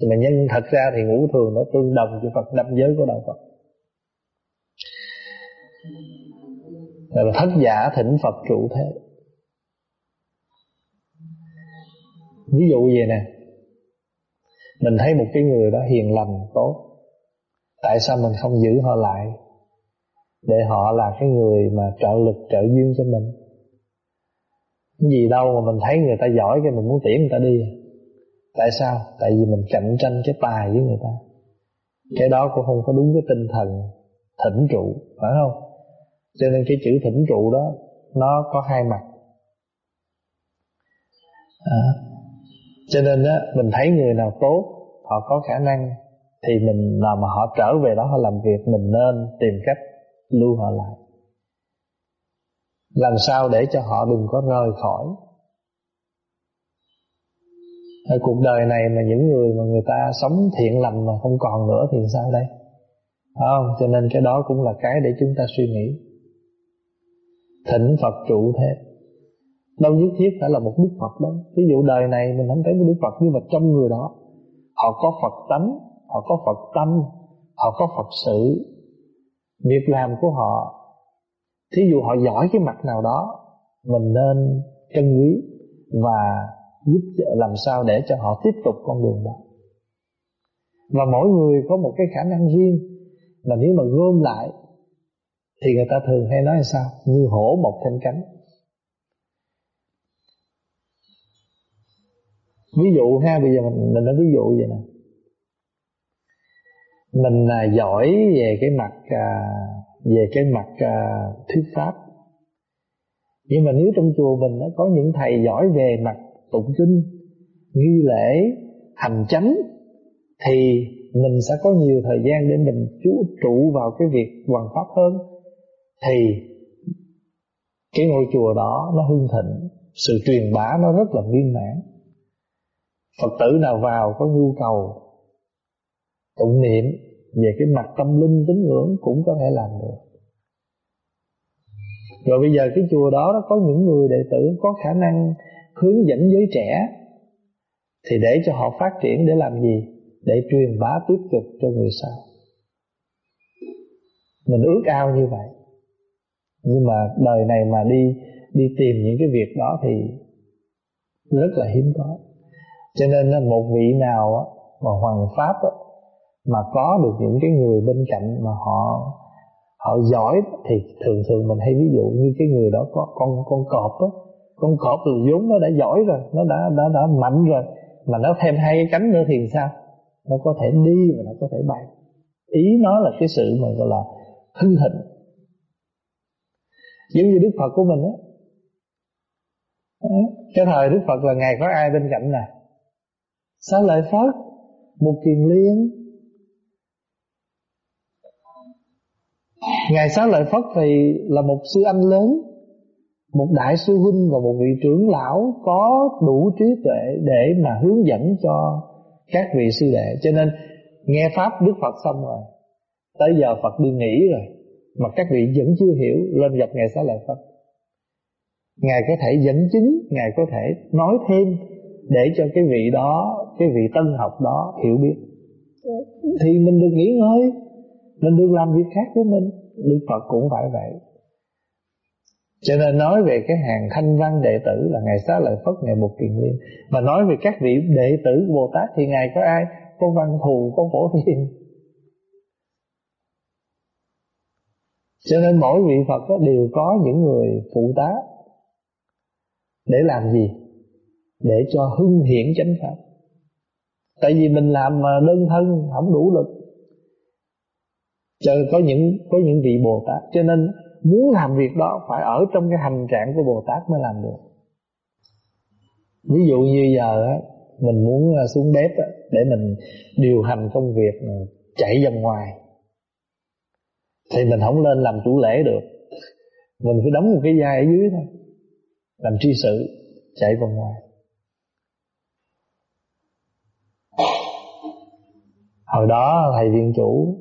Mà nhân thật ra thì ngũ thường nó tương đồng với Phật năm giới của đạo Phật. Là thất giả thỉnh Phật trụ thế. Ví dụ vậy nè. Mình thấy một cái người đó hiền lành, tốt. Tại sao mình không giữ họ lại? Để họ là cái người mà trợ lực, trợ duyên cho mình gì đâu mà mình thấy người ta giỏi cái mình muốn tiễn người ta đi. Tại sao? Tại vì mình cạnh tranh cái tài với người ta. Cái đó cũng không có đúng cái tinh thần thỉnh trụ phải không? Cho nên cái chữ thỉnh trụ đó nó có hai mặt. À, cho nên á mình thấy người nào tốt họ có khả năng thì mình nào mà họ trở về đó họ làm việc mình nên tìm cách lưu họ lại làm sao để cho họ đừng có rời khỏi. Ở cuộc đời này mà những người mà người ta sống thiện lành mà không còn nữa thì sao đây? Không? Cho nên cái đó cũng là cái để chúng ta suy nghĩ. Thỉnh Phật trụ thế. Đâu nhất thiết phải là một đức Phật đâu. Ví dụ đời này mình không thấy một đức Phật, nhưng mà trong người đó, họ có Phật tánh, họ có Phật tâm, họ có Phật sự. Việc làm của họ thí dụ họ giỏi cái mặt nào đó mình nên trân quý và giúp làm sao để cho họ tiếp tục con đường đó. Và mỗi người có một cái khả năng riêng. Mà nếu mà gom lại thì người ta thường hay nói là sao? Như hổ một thanh cánh. Ví dụ ha bây giờ mình mình nói ví dụ vậy nè. Mình à, giỏi về cái mặt à, về cái mặt à, thuyết pháp. Nhưng mà nếu trong chùa mình nó có những thầy giỏi về mặt tụng kinh nghi lễ hành chánh thì mình sẽ có nhiều thời gian để mình chú trụ vào cái việc hoàn pháp hơn. Thì cái ngôi chùa đó nó hưng thịnh sự truyền bá nó rất là viên mãn. Phật tử nào vào có nhu cầu tụng niệm về cái mặt tâm linh tín ngưỡng cũng có thể làm được. Rồi bây giờ cái chùa đó nó có những người đệ tử có khả năng hướng dẫn giới trẻ thì để cho họ phát triển để làm gì? Để truyền bá tiếp tục cho người sau. Mình ước ao như vậy. Nhưng mà đời này mà đi đi tìm những cái việc đó thì rất là hiếm có. Cho nên một vị nào mà hoàng pháp mà có được những cái người bên cạnh mà họ họ giỏi thì thường thường mình hay ví dụ như cái người đó có, con con cọp á, con cọp là vốn nó đã giỏi rồi, nó đã đã đã mạnh rồi, mà nó thêm hai cái cánh nữa thì sao? Nó có thể đi và nó có thể bay. Ý nó là cái sự mà gọi là hưng thịnh giống như đức phật của mình á. Cái thời đức phật là ngày có ai bên cạnh nè? Xá lợi phất một kiền liên. Ngài Xá Lợi Phất thì là một sư anh lớn, Một đại sư huynh và một vị trưởng lão Có đủ trí tuệ để mà hướng dẫn cho các vị sư đệ. Cho nên nghe Pháp, Đức Phật xong rồi, Tới giờ Phật đi nghỉ rồi, Mà các vị vẫn chưa hiểu, Lên gặp Ngài Xá Lợi Phất. Ngài có thể dẫn chứng, Ngài có thể nói thêm Để cho cái vị đó, Cái vị tân học đó hiểu biết. Thì mình được nghỉ ngơi, Mình được làm việc khác của mình. Đức Phật cũng phải vậy. Cho nên nói về cái hàng thanh văn đệ tử là Ngài Xá Lợi Phất, Ngài Bục Kiền Liên. Mà nói về các vị đệ tử của Bồ Tát thì Ngài có ai? Có Văn Thù, có Phổ Thiên Cho nên mỗi vị Phật đó đều có những người phụ tá Để làm gì? Để cho hưng hiển chánh pháp. Tại vì mình làm mà đơn thân không đủ lực. Cho có những có những vị Bồ Tát. Cho nên muốn làm việc đó phải ở trong cái hành trạng của Bồ Tát mới làm được. Ví dụ như giờ á mình muốn à, xuống bếp á, để mình điều hành công việc chạy ra ngoài thì mình không lên làm chủ lễ được. Mình phải đóng một cái vai ở dưới thôi làm tri sự chạy vào ngoài. Hồi đó thầy viện chủ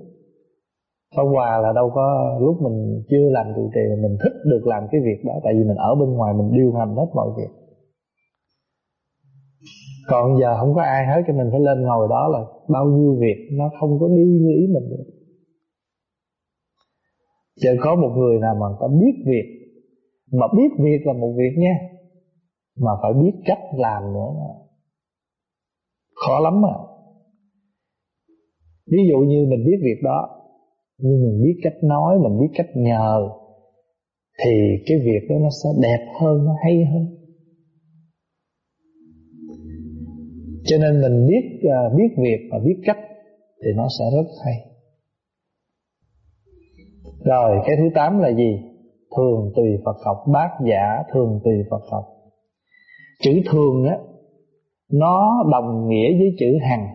Pháp Hòa là đâu có, lúc mình chưa làm trụ trì, mình thích được làm cái việc đó, tại vì mình ở bên ngoài, mình điều hành hết mọi việc. Còn giờ không có ai hết, cho mình phải lên ngồi đó là bao nhiêu việc nó không có đi như ý mình được. Chờ có một người nào mà ta biết việc, Mà biết việc là một việc nha, Mà phải biết cách làm nữa Khó lắm à Ví dụ như mình biết việc đó nhưng mình biết cách nói, mình biết cách nhờ, thì cái việc đó nó sẽ đẹp hơn, nó hay hơn. Cho nên mình biết à, biết việc và biết cách thì nó sẽ rất hay. Rồi, cái thứ tám là gì? Thường tùy Phật học, bát giả thường tùy Phật học. Chữ thường á, nó đồng nghĩa với chữ hằng.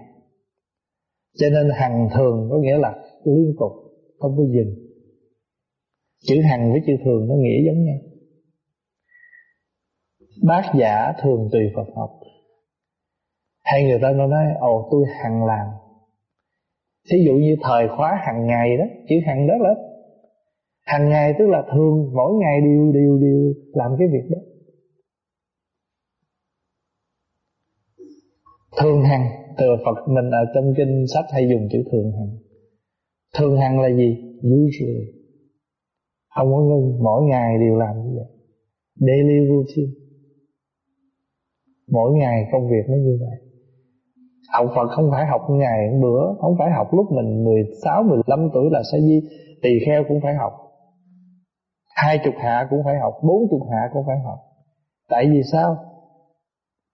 Cho nên hằng thường có nghĩa là liên tục không có dừng chữ hằng với chữ thường nó nghĩa giống nhau. Bác giả thường tùy Phật học. Hay người ta nói ồ, tôi hằng làm. Thí dụ như thời khóa hàng ngày đó, chữ hằng đó là hàng ngày tức là thường, mỗi ngày đều đều đều làm cái việc đó. Thường hằng, từ Phật mình ở trong kinh sách hay dùng chữ thường hằng. Thường hằng là gì? Usually Không có ngưng Mỗi ngày đều làm như vậy. Daily routine. Mỗi ngày công việc nó như vậy. Học Phật không phải học ngày bữa Không phải học lúc mình 16, 15 tuổi là sa di Tỳ kheo cũng phải học. Hai chục hạ cũng phải học Bốn chục hạ cũng phải học. Tại vì sao?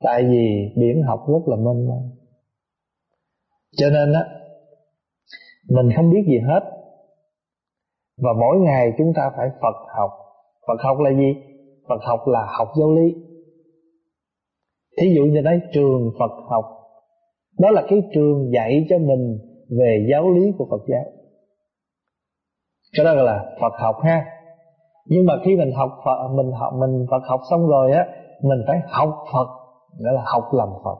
Tại vì biển học rất là mênh mông. Cho nên á mình không biết gì hết. Và mỗi ngày chúng ta phải Phật học. Phật học là gì? Phật học là học giáo lý. Thí dụ như đấy trường Phật học. Đó là cái trường dạy cho mình Về giáo lý của Phật giáo. Cái đó gọi là Phật học ha. Nhưng mà khi mình học Phật, mình học mình Phật học xong rồi á Mình phải học Phật Nghĩa là học làm Phật.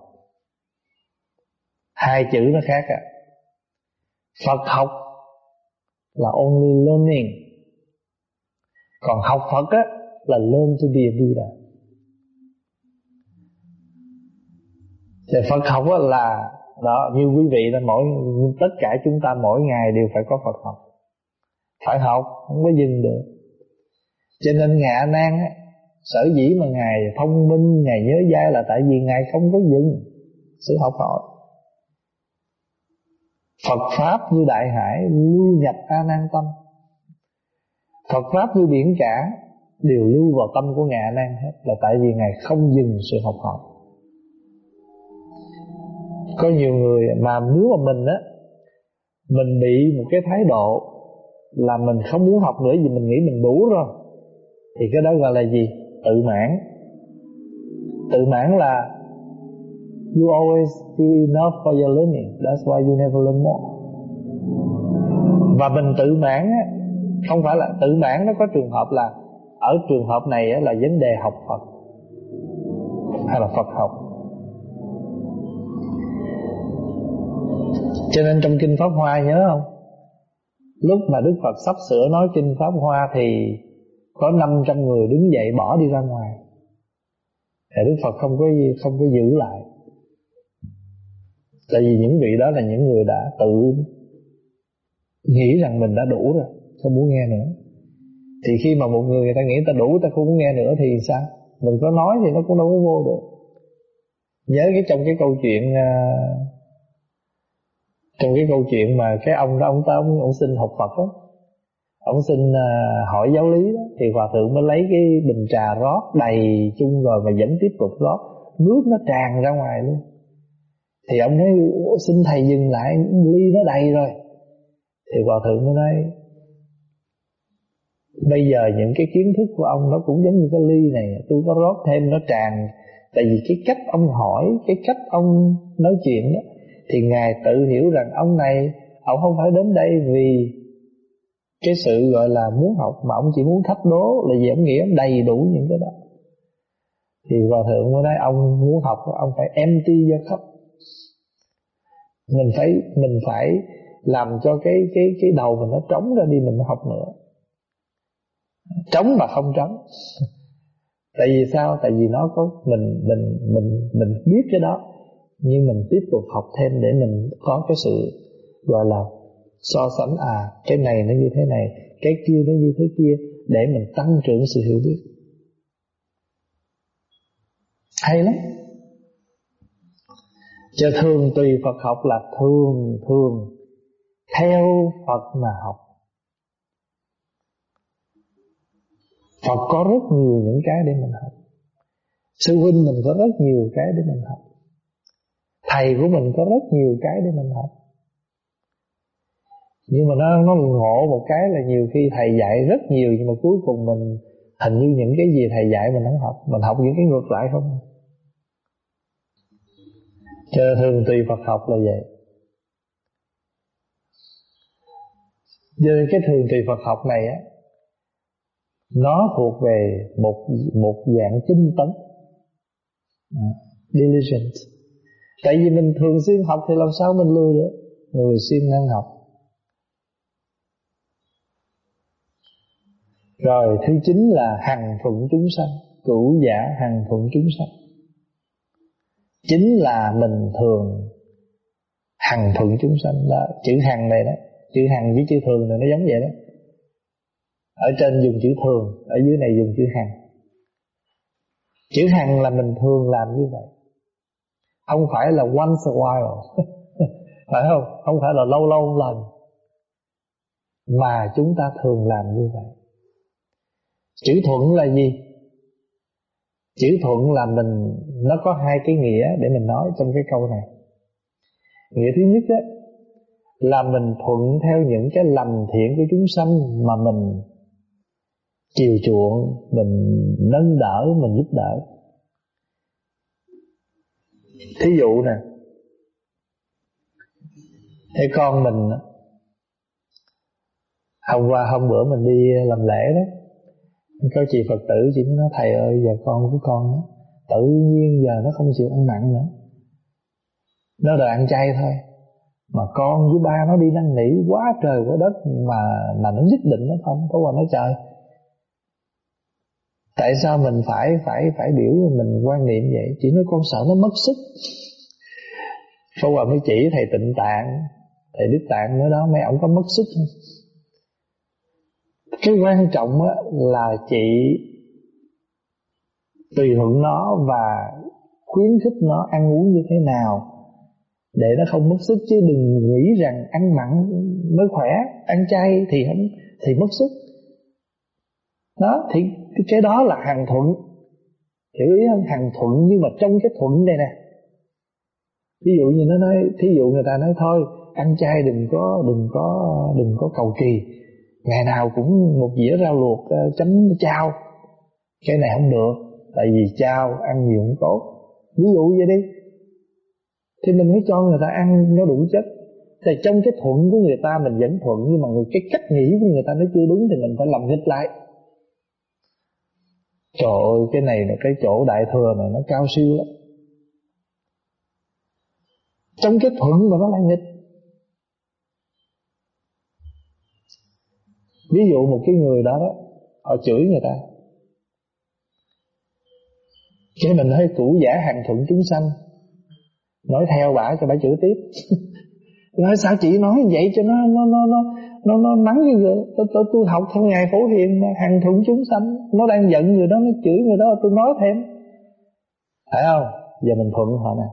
Hai chữ nó khác à. Phật học là only learning. Còn học Phật á, là learn to be a Buddha. Thì Phật học á là, đó, như quý vị là mỗi tất cả chúng ta mỗi ngày đều phải có Phật học. Phải học, không có dừng được. Cho nên ngạ Nan á, sở dĩ mà ngài thông minh, ngài nhớ dai là tại vì ngài không có dừng sự học hỏi. Phật Pháp như đại hải lưu nhập A Nan tâm. Phật Pháp như biển cả Đều lưu vào tâm của Ngài A Nan hết, Là tại vì Ngài không dừng sự học hỏi. Có nhiều người mà nếu mà mình á, Mình bị một cái thái độ Là mình không muốn học nữa Vì mình nghĩ mình đủ rồi, Thì cái đó gọi là gì? Tự mãn. Tự mãn là You always feel enough for your learning. That's why you never learn more. Và mình tự mãn á Không phải là tự mãn nó có trường hợp là Ở trường hợp này á, là vấn đề học Phật Hay là Phật học. Cho nên trong Kinh Pháp Hoa nhớ không? Lúc mà Đức Phật sắp sửa nói Kinh Pháp Hoa Thì có 500 người đứng dậy bỏ đi ra ngoài. Thì Đức Phật không có không có giữ lại tại vì những vị đó là những người đã tự nghĩ rằng mình đã đủ rồi không muốn nghe nữa. Thì khi mà một người người ta nghĩ ta đủ ta không muốn nghe nữa thì sao? Mình có nói thì nó cũng đâu có vô được. Nhớ cái trong cái câu chuyện à, trong cái câu chuyện mà cái ông đó ông ta ông, ông xin học Phật đó ông xin à, hỏi giáo lý đó thì hòa thượng mới lấy cái bình trà rót đầy chung rồi mà vẫn tiếp tục rót. Nước nó tràn ra ngoài luôn thì ông nói xin thầy dừng lại, ly nó đầy rồi. Thì hòa thượng mới nói, bây giờ những cái kiến thức của ông nó cũng giống như cái ly này, tôi có rót thêm nó tràn. Tại vì cái cách ông hỏi, cái cách ông nói chuyện đó, thì ngài tự hiểu rằng ông này, ông không phải đến đây vì cái sự gọi là muốn học, mà ông chỉ muốn thách đố là vì ông nghĩ ông đầy đủ những cái đó. Thì hòa thượng mới nói, ông muốn học, ông phải empty ra khắp mình phải mình phải làm cho cái cái cái đầu mình nó trống ra đi, mình học nữa. Trống mà không trống. Tại vì sao? Tại vì nó có, mình mình mình mình biết cái đó, nhưng mình tiếp tục học thêm để mình có cái sự, gọi là, so sánh à cái này nó như thế này, cái kia nó như thế kia, để mình tăng trưởng sự hiểu biết. Hay lắm cho thường tùy Phật học là thường thường theo Phật mà học. Phật có rất nhiều những cái để mình học. Sư huynh mình có rất nhiều cái để mình học. Thầy của mình có rất nhiều cái để mình học. Nhưng mà nó nó ngộ một cái là nhiều khi thầy dạy rất nhiều, Nhưng mà cuối cùng mình, Hình như những cái gì thầy dạy mình không học. Mình học những cái ngược lại không? Cho thường tùy Phật học là vậy. Cho nên cái thường tùy Phật học này á nó thuộc về một một dạng tinh tấn. À, diligent. Tại vì mình thường xuyên học thì làm sao mình lười được? Người xuyên năng học. Rồi thứ chín là hằng thuận chúng sanh. Cửu giả hằng thuận chúng sanh chính là mình thường hằng thuận chúng sanh. Đó, chữ hằng này đó, chữ hằng với chữ thường này nó giống vậy đó. Ở trên dùng chữ thường, ở dưới này dùng chữ hằng. Chữ hằng là mình thường làm như vậy. Không phải là once a while. Phải không? Không phải là lâu lâu lần. Mà chúng ta thường làm như vậy. Chữ thuận là gì? Chữ thuận là mình, nó có hai cái nghĩa để mình nói trong cái câu này. Nghĩa thứ nhất á, là mình thuận theo những cái lành thiện của chúng sanh mà mình chiều chuộng, mình nâng đỡ, mình giúp đỡ. Thí dụ nè, thế con mình hôm qua hôm bữa mình đi làm lễ đó có chị phật tử chị nói thầy ơi giờ con của con đó, tự nhiên giờ nó không chịu ăn mặn nữa. Nó đòi ăn chay thôi. Mà con với ba nó đi năn nỉ quá trời quá đất mà mà nó nhất định nó không có qua nói trời tại sao mình phải phải phải biểu mình quan niệm vậy? Chỉ nói con sợ nó mất sức. Phó Hòa mới chỉ thầy tịnh tạng. Thầy Đức Tạng nói đó mấy ông có mất sức không? Cái quan trọng á, là chị Tùy thuận nó và khuyến khích nó ăn uống như thế nào Để nó không mất sức. Chứ đừng nghĩ rằng ăn mặn mới khỏe Ăn chay thì không thì mất sức. Đó thì cái đó là hàng thuận. Hiểu ý không? Hàng thuận nhưng mà trong cái thuận đây nè. Ví dụ như nó nói thí dụ người ta nói thôi ăn chay đừng có đừng có đừng có cầu kỳ ngày nào cũng một dĩa rau luộc ờ, chấm chao. Cái này không được, tại vì chao ăn nhiều cũng tốt. Ví dụ vậy đi. Thì mình phải cho người ta ăn, nó đủ chất. Thì trong cái thuận của người ta mình vẫn thuận, nhưng mà cái cách nghĩ của người ta nó chưa đúng thì mình phải làm nghịch lại. Trời ơi, cái này là cái chỗ đại thừa này nó cao siêu lắm. Trong cái thuận mà nó lại nghịch Ví dụ một cái người đó đó họ chửi người ta. Cái mình nói cũ giả hàng thuận chúng sanh. Nói theo bả cho bả chửi tiếp. Nói sao chị nói vậy cho nó nó nó nó nó nó nắng như vậy? Tôi, tôi, tôi học theo ngài phổ hiền mà hàng thuận chúng sanh. Nó đang giận người đó nó chửi người đó tôi nói thêm. Phải không? Giờ mình thuận họ nè.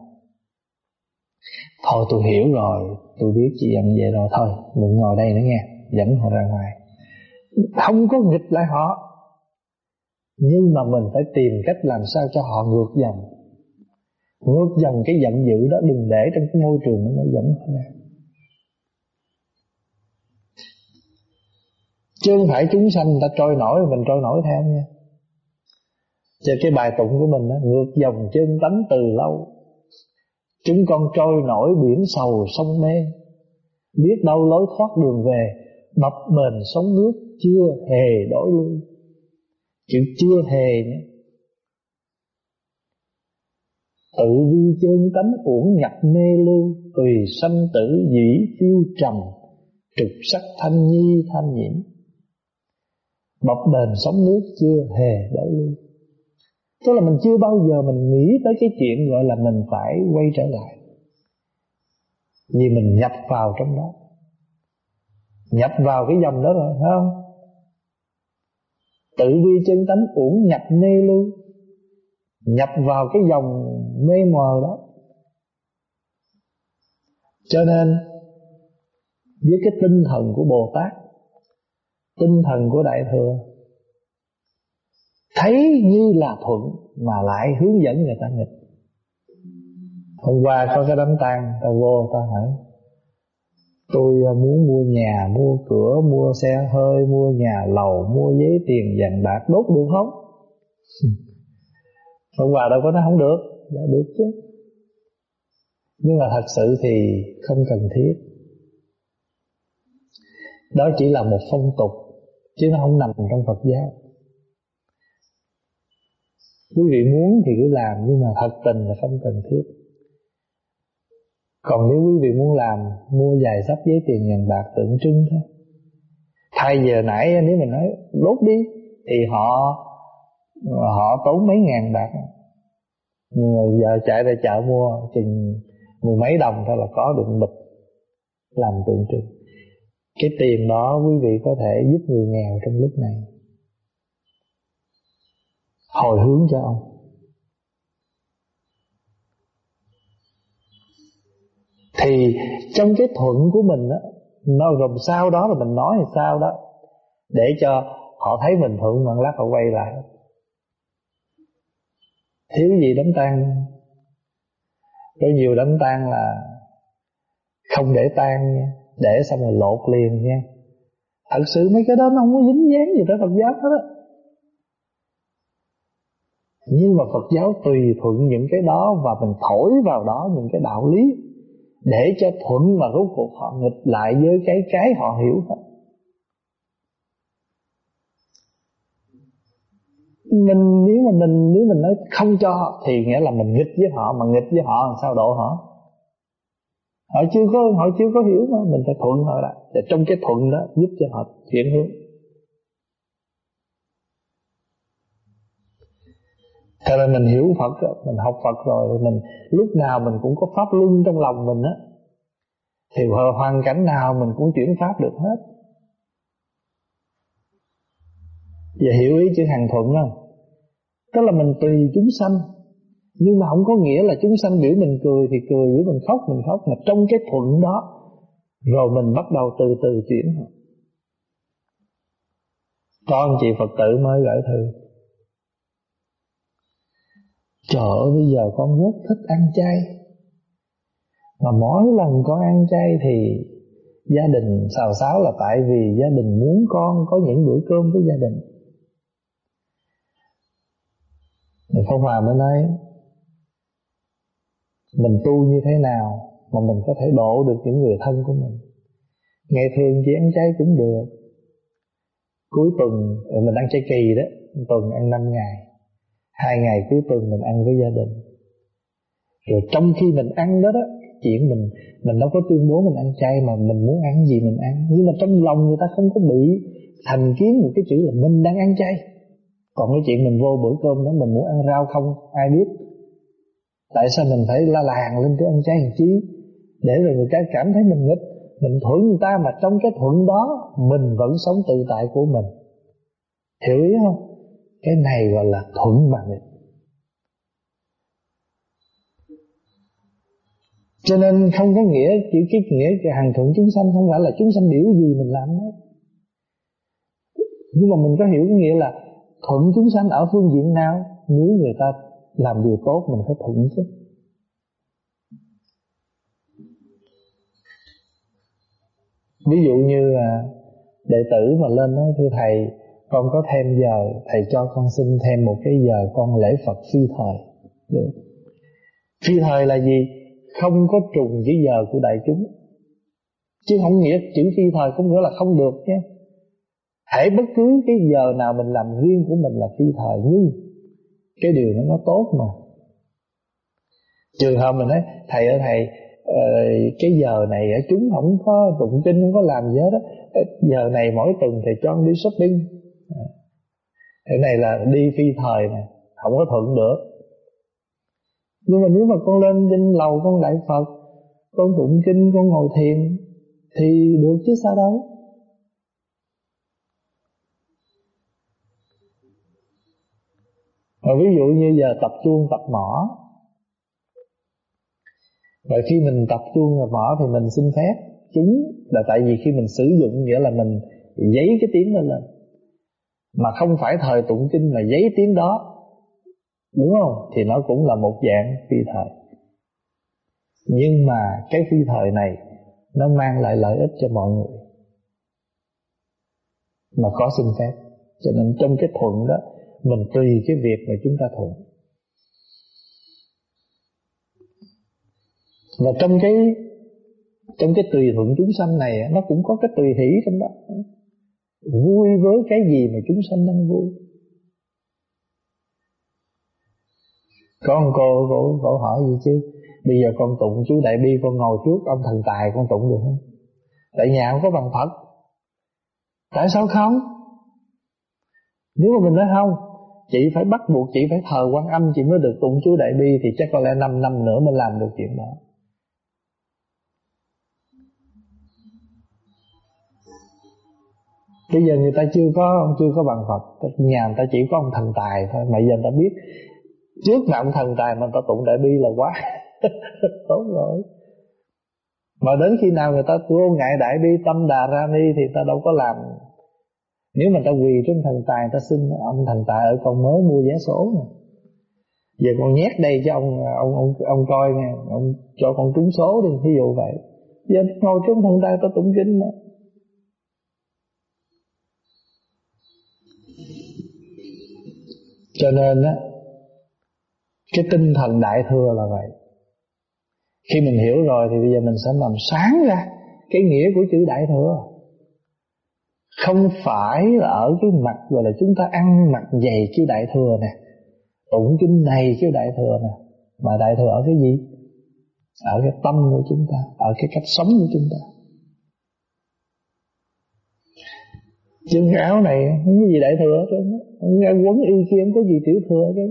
Thôi tôi hiểu rồi tôi biết chị giận vậy rồi. Thôi đừng ngồi đây nữa nghe dẫn họ ra ngoài không có nghịch lại họ. Nhưng mà mình phải tìm cách làm sao cho họ ngược dòng. Ngược dòng cái giận dữ đó đừng để trong cái môi trường nó dẫn họ ra. Chứ không phải chúng sanh người ta trôi nổi mình trôi nổi theo nha. Cho cái bài tụng của mình đó, ngược dòng chân tánh từ lâu. Chúng con trôi nổi biển sầu sông mê biết đâu lối thoát đường về bập bền sống nước chưa hề đổi lui. Chữ chưa hề nhé tự vi chân tánh uổng nhập mê lưu, tùy sanh tử dĩ phiêu trầm trục sắc thanh nhi tham nhiễm. Bập đền sống nước chưa hề đổi lui. Tức là mình chưa bao giờ mình nghĩ tới cái chuyện gọi là mình phải quay trở lại. Vì mình nhập vào trong đó. Nhập vào cái dòng đó rồi phải không? Tự vi chân tánh uổng nhập mê lưu nhập vào cái dòng mê mờ đó. Cho nên, với cái tinh thần của Bồ Tát, tinh thần của Đại Thừa, thấy như là thuận mà lại hướng dẫn người ta nghịch. Hôm qua có cái đám tang ta vô ta hỏi tôi à, muốn mua nhà, mua cửa, mua xe hơi, mua nhà lầu, mua giấy tiền vàng bạc, đốt được không? Ông bà đâu có nói không được. Dạ được chứ. Nhưng mà thật sự thì không cần thiết. Đó chỉ là một phong tục, chứ nó không nằm trong Phật giáo. Quý vị muốn thì cứ làm, nhưng mà thật tình là không cần thiết còn nếu quý vị muốn làm, mua vài sắp giấy tiền ngàn bạc tượng trưng thôi. Thay giờ nãy nếu mình nói đốt đi, thì họ họ tốn mấy ngàn bạc. Nhưng mà giờ chạy ra chợ mua, chừng mười mấy đồng thôi là có được bịch làm tượng trưng. Cái tiền đó quý vị có thể giúp người nghèo trong lúc này. Hồi hướng cho ông. Thì trong cái thuận của mình á, nó rồi sau đó là mình nói thì sao đó, để cho họ thấy mình thuận bằng lát họ quay lại. Thiếu gì đám tang. Có nhiều đám tang là không để tang nha, để xong rồi lột liền nha. Thật sự mấy cái đó nó không có dính dáng gì tới Phật giáo hết á. Nhưng mà Phật giáo tùy thuận những cái đó và mình thổi vào đó những cái đạo lý để cho thuận mà rốt cuộc họ nghịch lại với cái cái họ hiểu. Hết mình, nếu mà mình, nếu mình nói không cho thì nghĩa là mình nghịch với họ, mà nghịch với họ làm sao độ họ? Họ chưa có, họ chưa có hiểu mà, mình phải thuận họ lại để trong cái thuận đó giúp cho họ chuyển hướng. Cho nên mình hiểu Phật Mình học Phật rồi thì Mình, lúc nào mình cũng có pháp luân trong lòng mình á. Thì hoàn cảnh nào mình cũng chuyển pháp được hết. Và hiểu ý chữ hàng thuận không? Tức là mình tùy chúng sanh. Nhưng mà không có nghĩa là chúng sanh biểu mình cười Thì cười, biểu mình khóc mình khóc. Mà trong cái thuận đó, Rồi mình bắt đầu từ từ chuyển. Con chị Phật tử mới gửi thư. Trời ơi, bây giờ con rất thích ăn chay. Mà mỗi lần con ăn chay thì Gia đình xào xáo là tại vì gia đình muốn con có những bữa cơm với gia đình. Thì Phong Hòa mới nói Mình tu như thế nào Mà mình có thể độ được những người thân của mình? Ngày thường chỉ ăn chay cũng được. Cuối tuần Mình ăn chay kỳ đó, Tuần ăn 5 ngày hai ngày cuối tuần mình ăn với gia đình. Rồi trong khi mình ăn đó đó, chuyện mình mình đâu có tuyên bố mình ăn chay mà mình muốn ăn gì mình ăn. Nhưng mà trong lòng người ta không có bị thành kiến một cái chữ là mình đang ăn chay. Còn cái chuyện mình vô bữa cơm đó, mình muốn ăn rau không, ai biết. Tại sao mình phải la làng lên cái ăn chay làm chi? Để rồi người ta cảm thấy mình nghịch, mình thuận người ta mà trong cái thuận đó, mình vẫn sống tự tại của mình. Hiểu ý không? Cái này gọi là thuận mà nghịch cho nên không có nghĩa, chỉ cái nghĩa cái hàng thuận chúng sanh không phải là chúng sanh biểu gì mình làm đấy. Nhưng mà mình có hiểu cái nghĩa là thuận chúng sanh ở phương diện nào, nếu người ta làm điều tốt mình phải thuận chứ. Ví dụ như là đệ tử mà lên nói, thưa thầy con có thêm giờ, thầy cho con xin thêm một cái giờ con lễ phật phi thời. Được. Phi thời là gì? Không có trùng với giờ của đại chúng. Chứ không nghĩa chữ phi thời cũng nghĩa là không được nhé. Hãy bất cứ cái giờ nào mình làm riêng của mình là phi thời, nhưng cái điều nó nó tốt mà. Trường hợp mình nói, thầy ơi, thầy ờ, cái giờ này ở chúng không có tụng kinh, không có làm gì hết đó ờ, giờ này mỗi tuần thầy cho đi shopping cái này là đi phi thời này không có thuận được. Nhưng mà nếu mà con lên trên lầu con đại phật, con tụng kinh, con ngồi thiền, thì được chứ sao đâu? Và ví dụ như giờ tập chuông, tập mỏ vậy khi mình tập chuông và mỏ thì mình xin phép. Chúng là tại vì khi mình sử dụng nghĩa là mình giấy cái tiếng lên lên. Mà không phải thời tụng kinh mà giấy tiếng đó. Đúng không? Thì nó cũng là một dạng phi thời. Nhưng mà cái phi thời này, Nó mang lại lợi ích cho mọi người. Mà có xin phép. Cho nên trong cái thuận đó, mình tùy cái việc mà chúng ta thuận. Và trong cái trong cái tùy thuận chúng sanh này nó cũng có cái tùy hỷ trong đó vui với cái gì mà chúng sanh đang vui? Con cô cô, cô hỏi gì chứ? Bây giờ con tụng chú đại bi con ngồi trước ông thần tài con tụng được không? Tại nhà không có bằng phật. Tại sao không? Nếu mà mình nói không chị phải bắt buộc chị phải thờ quan âm chị mới được tụng chú đại bi thì chắc có lẽ 5 năm nữa mới làm được chuyện đó. Bây giờ người ta chưa có chưa có bằng Phật. Nhà người ta chỉ có ông thần tài thôi. Mà giờ người ta biết, trước mà ông thần tài mà người ta tụng đại bi là quá. Tốt rồi. Mà đến khi nào người ta vô ngại đại bi, tâm đà ra ni thì ta đâu có làm. Nếu mà ta quỳ trong thần tài ta xin ông thần tài ở con mới mua vé số nè. Giờ con nhét đây cho ông ông ông ông coi nghe ông cho con trúng số đi, ví dụ vậy. Giờ ngồi trong thần tài ta tụng kinh mà. Cho nên á, cái tinh thần đại thừa là vậy. Khi mình hiểu rồi thì bây giờ mình sẽ làm sáng ra cái nghĩa của chữ đại thừa. Không phải là ở cái mặt gọi là chúng ta ăn mặc dày kêu đại thừa nè tụng kinh này kêu đại thừa nè, mà đại thừa ở cái gì? Ở cái tâm của chúng ta, ở cái cách sống của chúng ta. Chân áo này không có gì đại thừa hết nghe quấn y kia không có gì tiểu thừa chứ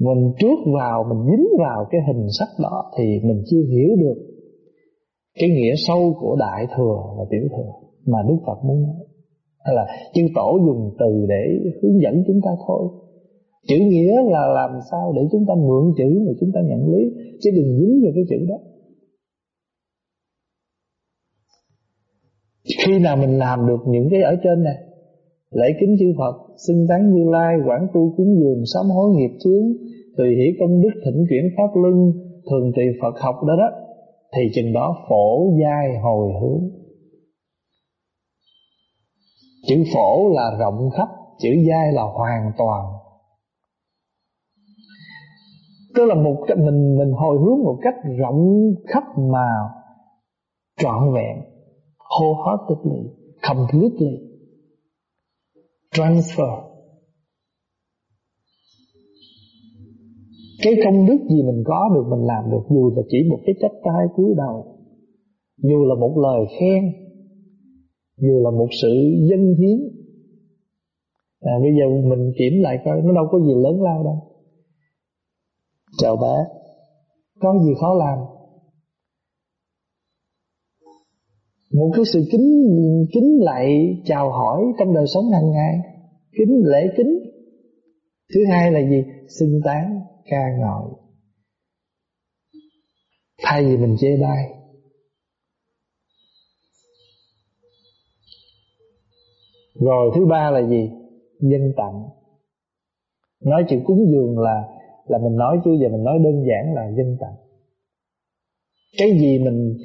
mình trước vào, mình dính vào cái hình sắc đó thì mình chưa hiểu được cái nghĩa sâu của đại thừa và tiểu thừa mà Đức Phật muốn nói. Hay là chư tổ dùng từ để hướng dẫn chúng ta thôi. Chữ nghĩa là làm sao để chúng ta mượn chữ mà chúng ta nhận lý, chứ đừng dính vào cái chữ đó. Khi nào mình làm được những cái ở trên này, lễ kính chư Phật, xưng tán như lai quản tu cúng dường, sám hối, nghiệp chướng, tùy hỷ công đức, thỉnh chuyển pháp luân, thường trì Phật học đó đó, thì chừng đó phổ giai hồi hướng. Chữ phổ là rộng khắp, chữ giai là hoàn toàn. Tức là một cách mình mình hồi hướng một cách rộng khắp mà trọn vẹn wholeheartedly completely transfer. Cái công đức gì mình có được mình làm được dù là chỉ một cái chắp tay cúi đầu dù là một lời khen dù là một sự dân hiến à, bây giờ mình kiểm lại coi nó đâu có gì lớn lao đâu. Chào bé có gì khó làm? Một cái sự kính kính lại chào hỏi trong đời sống hàng ngày. Kính lễ kính. Thứ hai là gì? Xưng tán, ca ngợi. Thay vì mình chê bai. Rồi thứ ba là gì? Dân tặng. Nói chữ cúng dường là là mình nói chứ giờ mình nói đơn giản là dân tặng. Cái gì mình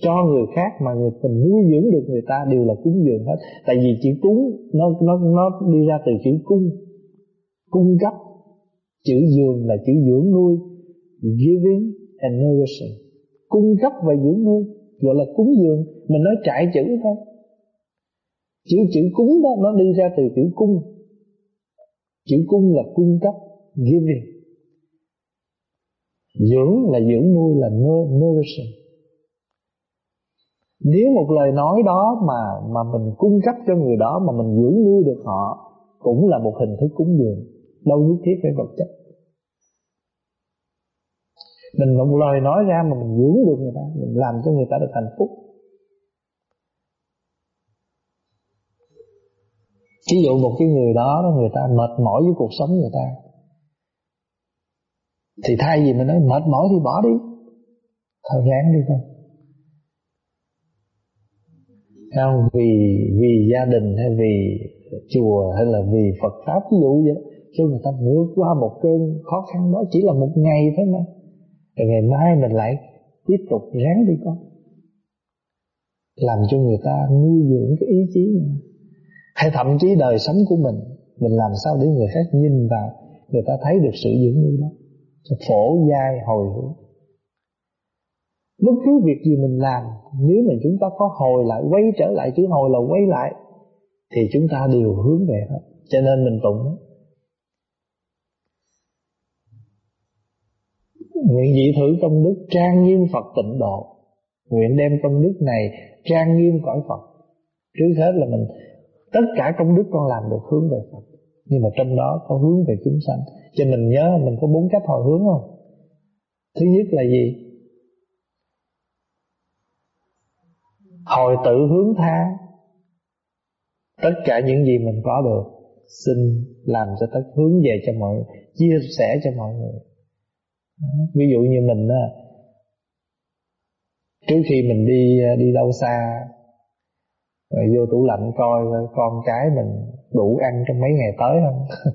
cho người khác mà người mình nuôi dưỡng được người ta đều là cúng dường hết. Tại vì chữ cúng, nó nó nó đi ra từ chữ cung. Cung cấp. Chữ dường là chữ dưỡng nuôi. Giving and nourishing. Cung cấp và dưỡng nuôi. Gọi là cúng dường. Mình nói trại chữ thôi. Chữ chữ cúng đó, nó đi ra từ chữ cung. Chữ cung là cung cấp. Giving. Dưỡng là dưỡng nuôi, là nourishing nếu một lời nói đó mà mà mình cung cấp cho người đó mà mình dưỡng nuôi được họ, cũng là một hình thức cúng dường. Đâu nhất thiết phải vật chất. Mình một lời nói ra mà mình dưỡng được người ta, mình làm cho người ta được hạnh phúc. Ví dụ một cái người đó, người ta mệt mỏi với cuộc sống người ta, thì thay vì mình nói, mệt mỏi thì bỏ đi, thôi ráng đi con không vì vì gia đình hay vì chùa hay là vì Phật pháp, ví dụ vậy cho người ta vượt qua một cơn khó khăn đó chỉ là một ngày thôi mà. Rồi ngày mai mình lại tiếp tục ráng đi con. Làm cho người ta nuôi dưỡng cái ý chí mình. Hay thậm chí đời sống của mình mình làm sao để người khác nhìn vào, người ta thấy được sự dưỡng nuôi đó. Cho phổ giai hồi hướng bất cứ việc gì mình làm, nếu mà chúng ta có hồi lại, quay trở lại chữ hồi là quay lại, thì chúng ta đều hướng về hết cho nên mình tụng. Nguyện dị thử công đức trang nghiêm Phật tịnh độ. Nguyện đem công đức này trang nghiêm cõi Phật. Trước hết là mình, Tất cả công đức con làm được hướng về Phật. Nhưng mà trong đó có hướng về chúng sanh. Cho mình nhớ, mình có bốn cách hồi hướng không? Thứ nhất là gì? Hồi tự hướng tha. Tất cả những gì mình có được, Xin làm cho tất hướng về cho mọi Chia sẻ cho mọi người. Ví dụ như mình á, trước khi mình đi đi đâu xa, rồi vô tủ lạnh coi con cái mình đủ ăn trong mấy ngày tới không?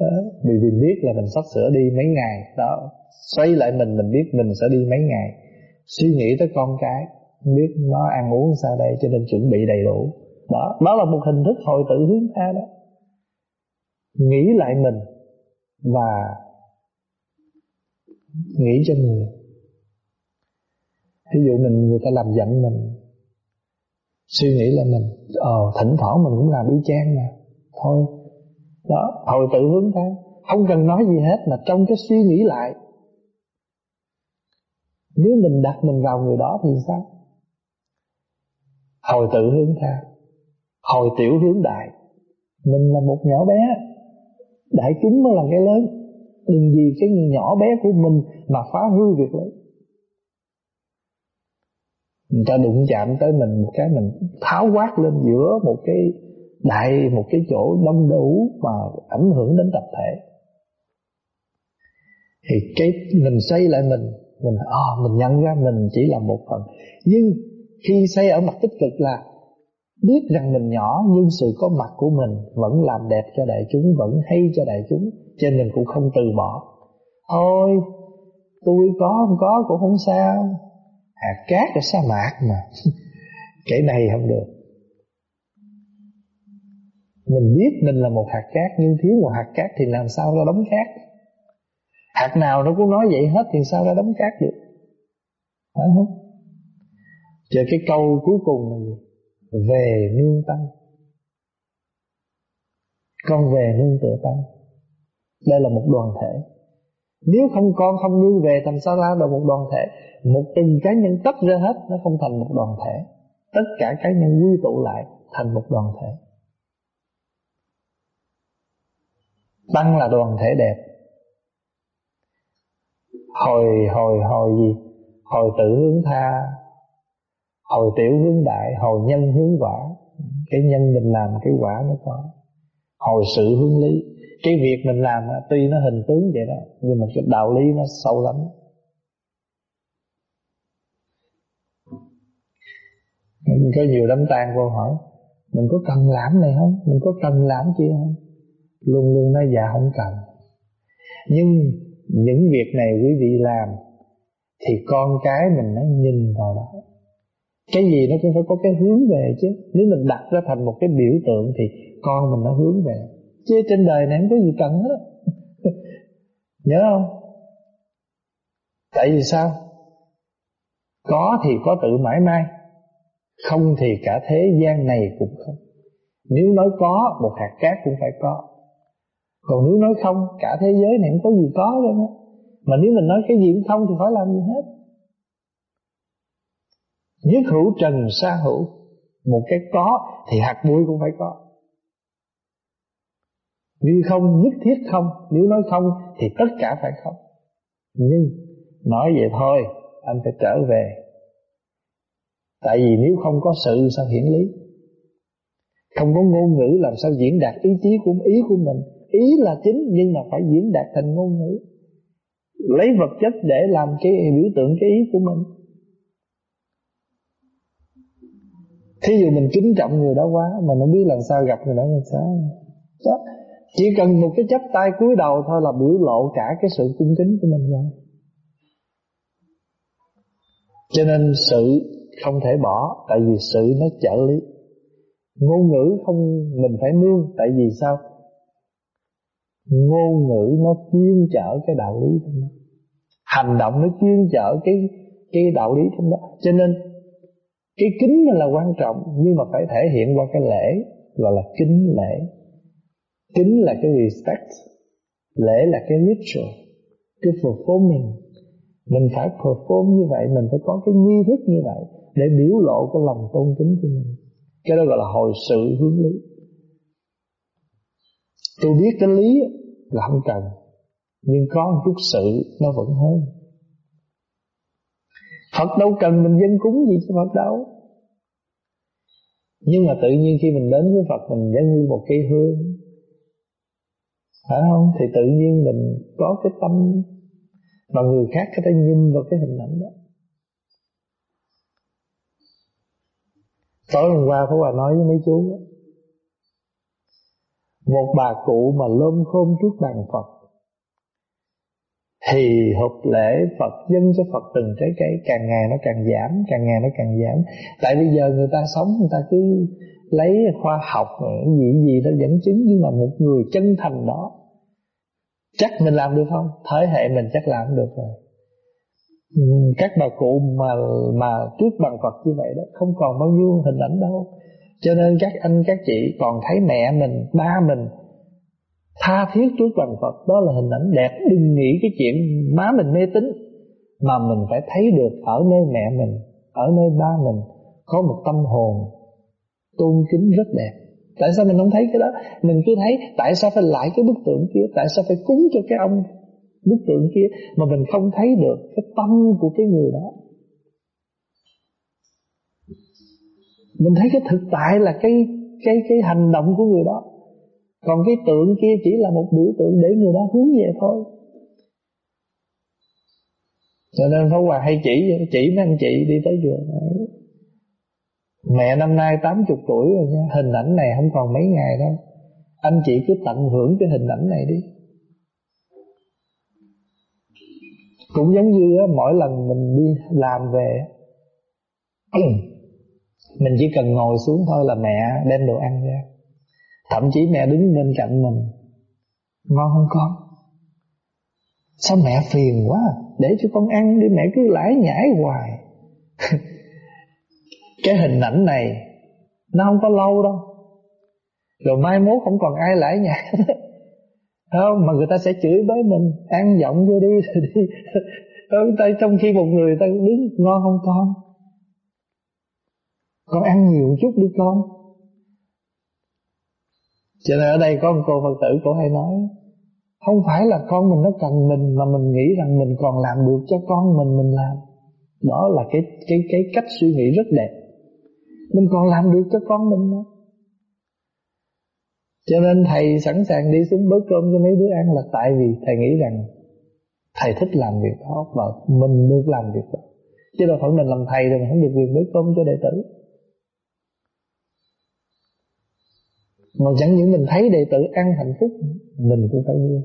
Đó. vì mình biết là mình sắp sửa đi mấy ngày. Đó, xoay lại mình mình biết mình sẽ đi mấy ngày. Suy nghĩ tới con cái biết nó ăn uống sao đây cho nên chuẩn bị đầy đủ. Đó đó là một hình thức hồi tự hướng tha đó. Nghĩ lại mình và nghĩ cho người. Ví dụ mình, người ta làm giận mình, suy nghĩ là mình ờ thỉnh thoảng mình cũng làm y chang mà. Thôi, đó hồi tự hướng tha. Không cần nói gì hết mà trong cái suy nghĩ lại, nếu mình đặt mình vào người đó thì sao? Hồi tự hướng tha, hồi tiểu hướng đại. Mình là một nhỏ bé. Đại chúng mới là cái lớn. Đừng vì cái nhỏ bé của mình mà phá hư việc lớn. Người ta đụng chạm tới mình một cái mình tháo quát lên giữa một cái đại một cái chỗ đông đủ mà ảnh hưởng đến tập thể. Thì cái mình xây lại mình. Mình à, mình nhận ra mình chỉ là một phần. Nhưng khi xây ở mặt tích cực là biết rằng mình nhỏ, nhưng sự có mặt của mình vẫn làm đẹp cho đại chúng, vẫn hay cho đại chúng, cho nên mình cũng không từ bỏ. Thôi tôi có không có cũng không sao. Hạt cát ở sa mạc mà. Cái này không được. Mình biết mình là một hạt cát, nhưng thiếu một hạt cát thì làm sao ra đóng cát? Hạt nào nó cũng nói vậy hết thì sao ra đóng cát được? Phải không? Chờ cái câu cuối cùng là gì về nương tăng con về nương tựa tăng đây là một đoàn thể. Nếu không con không nương về, thành sao ra được một đoàn thể? Một từng cá nhân tách ra hết, nó không thành một đoàn thể. Tất cả cá nhân quy tụ lại, thành một đoàn thể. Tăng là đoàn thể đẹp. Hồi hồi hồi gì? Hồi tự hướng tha hồi tiểu hướng đại, hồi nhân hướng quả. Cái nhân mình làm, cái quả nó có. Hồi sự hướng lý. Cái việc mình làm, tuy nó hình tướng vậy đó, nhưng mà cái đạo lý nó sâu lắm. Mình có nhiều đám tang vô hỏi, mình có cần làm này không? Mình có cần làm chi không? Luôn luôn nói dạ không cần. Nhưng những việc này quý vị làm, thì con cái mình nó nhìn vào đó cái gì nó cũng phải có cái hướng về chứ. Nếu mình đặt ra thành một cái biểu tượng thì con mình nó hướng về. Chứ trên đời này không có gì cần hết nhớ không? Tại vì sao? Có thì có tự mãi mai không thì cả thế gian này cũng không. Nếu nói có, một hạt cát cũng phải có. Còn nếu nói không, cả thế giới này không có gì có đâu á. Mà nếu mình nói cái gì cũng không thì phải làm gì hết nhất hữu trần xa hữu. Một cái có thì hạt bụi cũng phải có. Như không, nhất thiết không. Nếu nói không thì tất cả phải không? Nhưng nói vậy thôi, anh phải trở về. Tại vì nếu không có sự sao hiển lý? Không có ngôn ngữ làm sao diễn đạt ý chí của, ý của mình. Ý là chính, nhưng mà phải diễn đạt thành ngôn ngữ. Lấy vật chất để làm cái biểu tượng cái ý của mình. Thí dụ mình kính trọng người đó quá, mà nó biết làm sao gặp người đó làm sao. Đó. chỉ cần một cái chấp tay cúi đầu thôi là biểu lộ cả cái sự cung kính của mình rồi. Cho nên sự không thể bỏ, tại vì sự nó trợ lý. Ngôn ngữ không mình phải nương tại vì sao? Ngôn ngữ nó chuyên chở cái đạo lý trong đó. Hành động nó chuyên chở cái cái đạo lý trong đó. Cho nên cái kính là quan trọng, nhưng mà phải thể hiện qua cái lễ, gọi là kính lễ. Kính là cái respect, lễ là cái ritual, cái performing. Mình phải perform như vậy, mình phải có cái nghi thức như vậy để biểu lộ cái lòng tôn kính của mình. Cái đó gọi là hồi sự hướng lý. Tôi biết cái lý là không cần, nhưng có một chút sự nó vẫn hơn. Phật đâu cần mình dân cúng gì cho Phật đâu. Nhưng mà tự nhiên khi mình đến với Phật Mình dâng như một cây hương. Phải không? Thì tự nhiên mình có cái tâm Mà người khác có thể nhìn vào cái hình ảnh đó. Tối hôm qua Phú Hòa nói với mấy chú đó, Một bà cụ mà lôm khôn trước bàn Phật thì hộp lễ Phật, dân cho Phật từng trái cây càng ngày nó càng giảm, càng ngày nó càng giảm. Tại bây giờ người ta sống, người ta cứ lấy khoa học, gì gì đó dẫn chứng, nhưng mà một người chân thành đó, chắc mình làm được không? Thế hệ mình chắc làm được rồi. Các bà cụ mà mà trước bằng Phật như vậy đó, không còn bao nhiêu hình ảnh đâu. Cho nên các anh, các chị còn thấy mẹ mình, ba mình tha thiết Chúa Trần Phật, đó là hình ảnh đẹp, đừng nghĩ cái chuyện má mình mê tín, mà mình phải thấy được ở nơi mẹ mình, ở nơi ba mình có một tâm hồn tôn kính rất đẹp. Tại sao mình không thấy cái đó? Mình cứ thấy tại sao phải lại cái bức tượng kia, tại sao phải cúng cho cái ông bức tượng kia, mà mình không thấy được cái tâm của cái người đó. Mình thấy cái thực tại là cái cái cái hành động của người đó còn cái tượng kia chỉ là một biểu tượng để người đó hướng về thôi. Cho nên Pháp Hòa hay chỉ chỉ mấy anh chị đi tới chùa này. Mẹ năm nay 80 tuổi rồi nha Hình ảnh này không còn mấy ngày đâu. Anh chị cứ tận hưởng cái hình ảnh này đi. Cũng giống như á, mỗi lần mình đi làm về Mình chỉ cần ngồi xuống thôi là mẹ đem đồ ăn ra. Thậm chí mẹ đứng bên cạnh mình. Ngon không con? Sao mẹ phiền quá? Để cho con ăn đi, mẹ cứ lải nhải hoài. Cái hình ảnh này, Nó không có lâu đâu. Rồi mai mốt không còn ai lải nhải. Không? Mà người ta sẽ chửi bới mình, ăn giọng vô đi, rồi đi. Tay trong khi một người ta đứng, ngon không con? Con ăn nhiều chút đi con cho nên ở đây có một cô Phật tử cô hay nói, không phải là con mình nó cần mình mà mình nghĩ rằng mình còn làm được cho con mình mình làm. Đó là cái cái cái cách suy nghĩ rất đẹp. Mình còn làm được cho con mình mà. Cho nên thầy sẵn sàng đi xuống bớt cơm cho mấy đứa ăn là tại vì thầy nghĩ rằng thầy thích làm việc đó và mình được làm việc đó. Chứ đâu phải mình làm thầy rồi mình không được quyền bớt cơm cho đệ tử. Mà chẳng những mình thấy đệ tử ăn hạnh phúc, mình cũng phải vui.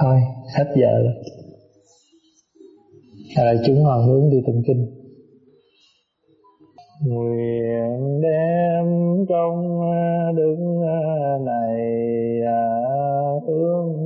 Thôi, hết giờ rồi. Rồi chúng họ hướng đi tụng kinh. Nguyện đem công đức này à, hướng